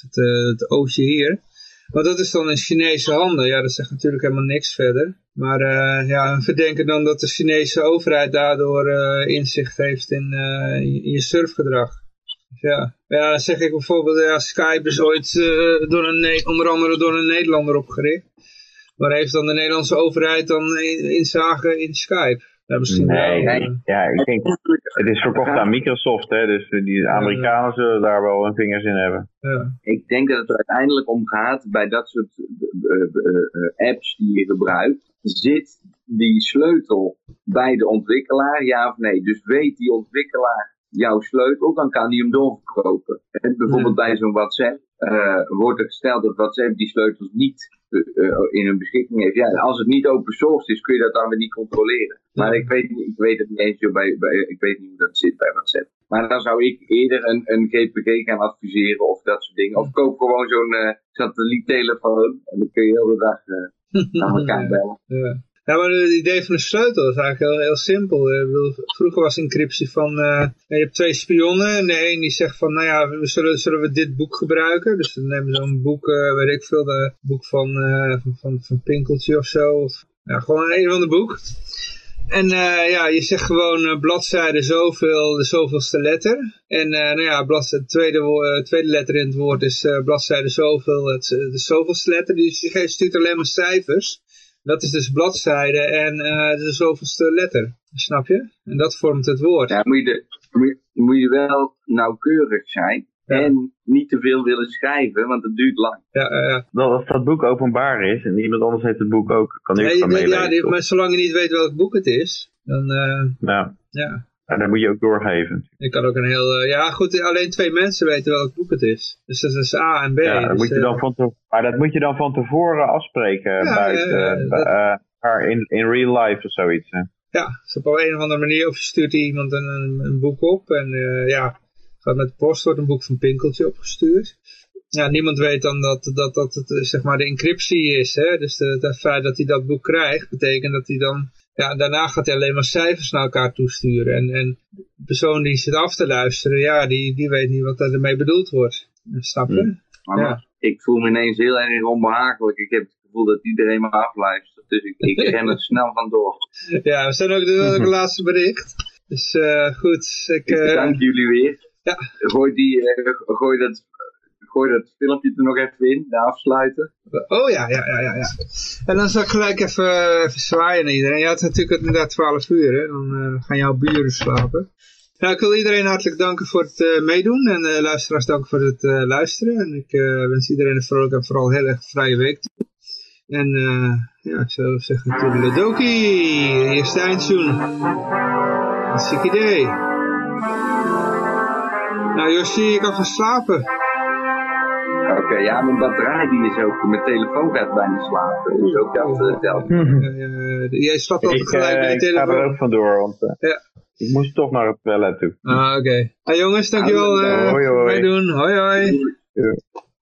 het, eh, het hier. Want dat is dan in Chinese handen. Ja, dat zegt natuurlijk helemaal niks verder. Maar eh, ja, we verdenken dan dat de Chinese overheid daardoor eh, inzicht heeft in, je surfgedrag. Dus ja. ja, dan zeg ik bijvoorbeeld, ja, Skype is ooit door een, onder andere door een Nederlander opgericht. Maar heeft dan de Nederlandse overheid dan in- inzage in Skype? Ja, misschien Nee, wel. nee. eh. Ja, ik denk, het is verkocht aan Microsoft, hè, dus die Amerikanen zullen daar wel hun vingers in hebben. ja. ik denk dat het er uiteindelijk om gaat bij dat soort eh, eh, apps die je gebruikt. Zit die sleutel bij de ontwikkelaar, ja of nee? Dus weet die ontwikkelaar jouw sleutel, dan kan die hem doorverkopen. En bijvoorbeeld bij zo'n WhatsApp eh, wordt er gesteld dat WhatsApp die sleutels niet eh, eh, in hun beschikking heeft. Ja, als het niet open source is, kun je dat dan weer niet controleren. Maar ik weet, niet- ik weet het niet eens, bij, bij, ik weet niet hoe dat zit bij WhatsApp. Maar dan zou ik eerder een, een GPG gaan adviseren of dat soort dingen. Of koop gewoon zo'n eh, satelliettelefoon en dan kun je de hele dag naar elkaar bellen. Ja. Ja, maar het idee van de sleutel is eigenlijk heel, heel simpel. Vroeger was encryptie van, eh, je hebt twee spionnen en de een die zegt van, nou ja, we zullen, zullen we dit boek gebruiken? Dus dan nemen ze zo'n boek, eh, weet ik veel, een boek van, eh, van, van, van Pinkeltje of zo. Of, ja, gewoon een van de boek. En ja, je zegt gewoon bladzijde zoveel, de zoveelste letter. En eh, nou ja, bladzijde, tweede, tweede letter in het woord is bladzijde zoveel, het, de zoveelste letter. Dus je stuurt alleen maar cijfers. Dat is dus bladzijde en eh, de zoveelste letter. Snap je? En dat vormt het woord. Ja, moet je, de, moet, je, moet je wel nauwkeurig zijn Ja. en niet te veel willen schrijven, want het duurt lang. Ja, ja, ja. Dat als dat boek openbaar is en iemand anders heeft het boek ook, kan ook Nee, van nee, meelezen. ja, die- maar zolang je niet weet welk boek het is, dan eh, Ja. ja. En dat moet je ook doorgeven. Ik kan ook een heel... eh, ja, goed, alleen twee mensen weten welk boek het is. Dus dat is A en B. Ja, dat dus, moet je eh, dan van te, maar dat moet je dan van tevoren afspreken Ja, buiten, dat- eh, in, in real life of zoiets. hè. Ja, dus op een of andere manier. Of je stuurt iemand een, een, een boek op. En ja, gaat met de post, wordt een boek van Pinkeltje opgestuurd. Ja, niemand weet dan dat, dat, dat het zeg maar de encryptie is. Hè? Dus de, het feit dat hij dat boek krijgt, betekent dat hij dan... Ja, daarna gaat hij alleen maar cijfers naar elkaar toesturen. En, en de persoon die zit af te luisteren, ja, die, die weet niet wat er ermee bedoeld wordt. Snap je? Maar Ja. ik voel me ineens heel erg onbehagelijk. Ik heb het gevoel dat iedereen me afluistert. Dus ik, ik ren er snel vandoor. Ja, we zijn ook de, laatste bericht. Dus eh, goed, ik... Ik eh, jullie weer. Ja. Gooi, die, eh, gooi, dat, gooi dat filmpje er nog even in, de afsluiten. Oh ja, ja, ja, ja. ja. En dan zal ik gelijk even, even zwaaien naar iedereen. Ja, het is natuurlijk inderdaad 12 uur, hè. Dan eh, gaan jouw buren slapen. Nou, ik wil iedereen hartelijk danken voor het eh, meedoen. En eh, luisteraars danken voor het eh, luisteren. En ik eh, wens iedereen een vrolijke en vooral heel erg vrije week toe. En eh, ja, ik zou zeggen, toedeledoki. Eerste eindtune. Hartstikke idee. Nou, Yoshi, je kan gaan slapen. Oké, ja, mijn batterij die is ook, mijn telefoon gaat bijna slapen. Dus ook dat eh, telt. Eh, eh, jij slaapt altijd Ik, gelijk eh, bij ik je ga er telefoon. ook vandoor, want eh, Ja. ik moest toch naar het toilet toe. Ah, oké. Ah, jongens, dankjewel eh Hoi, hoi. meedoen. Hoi, hoi. Ja.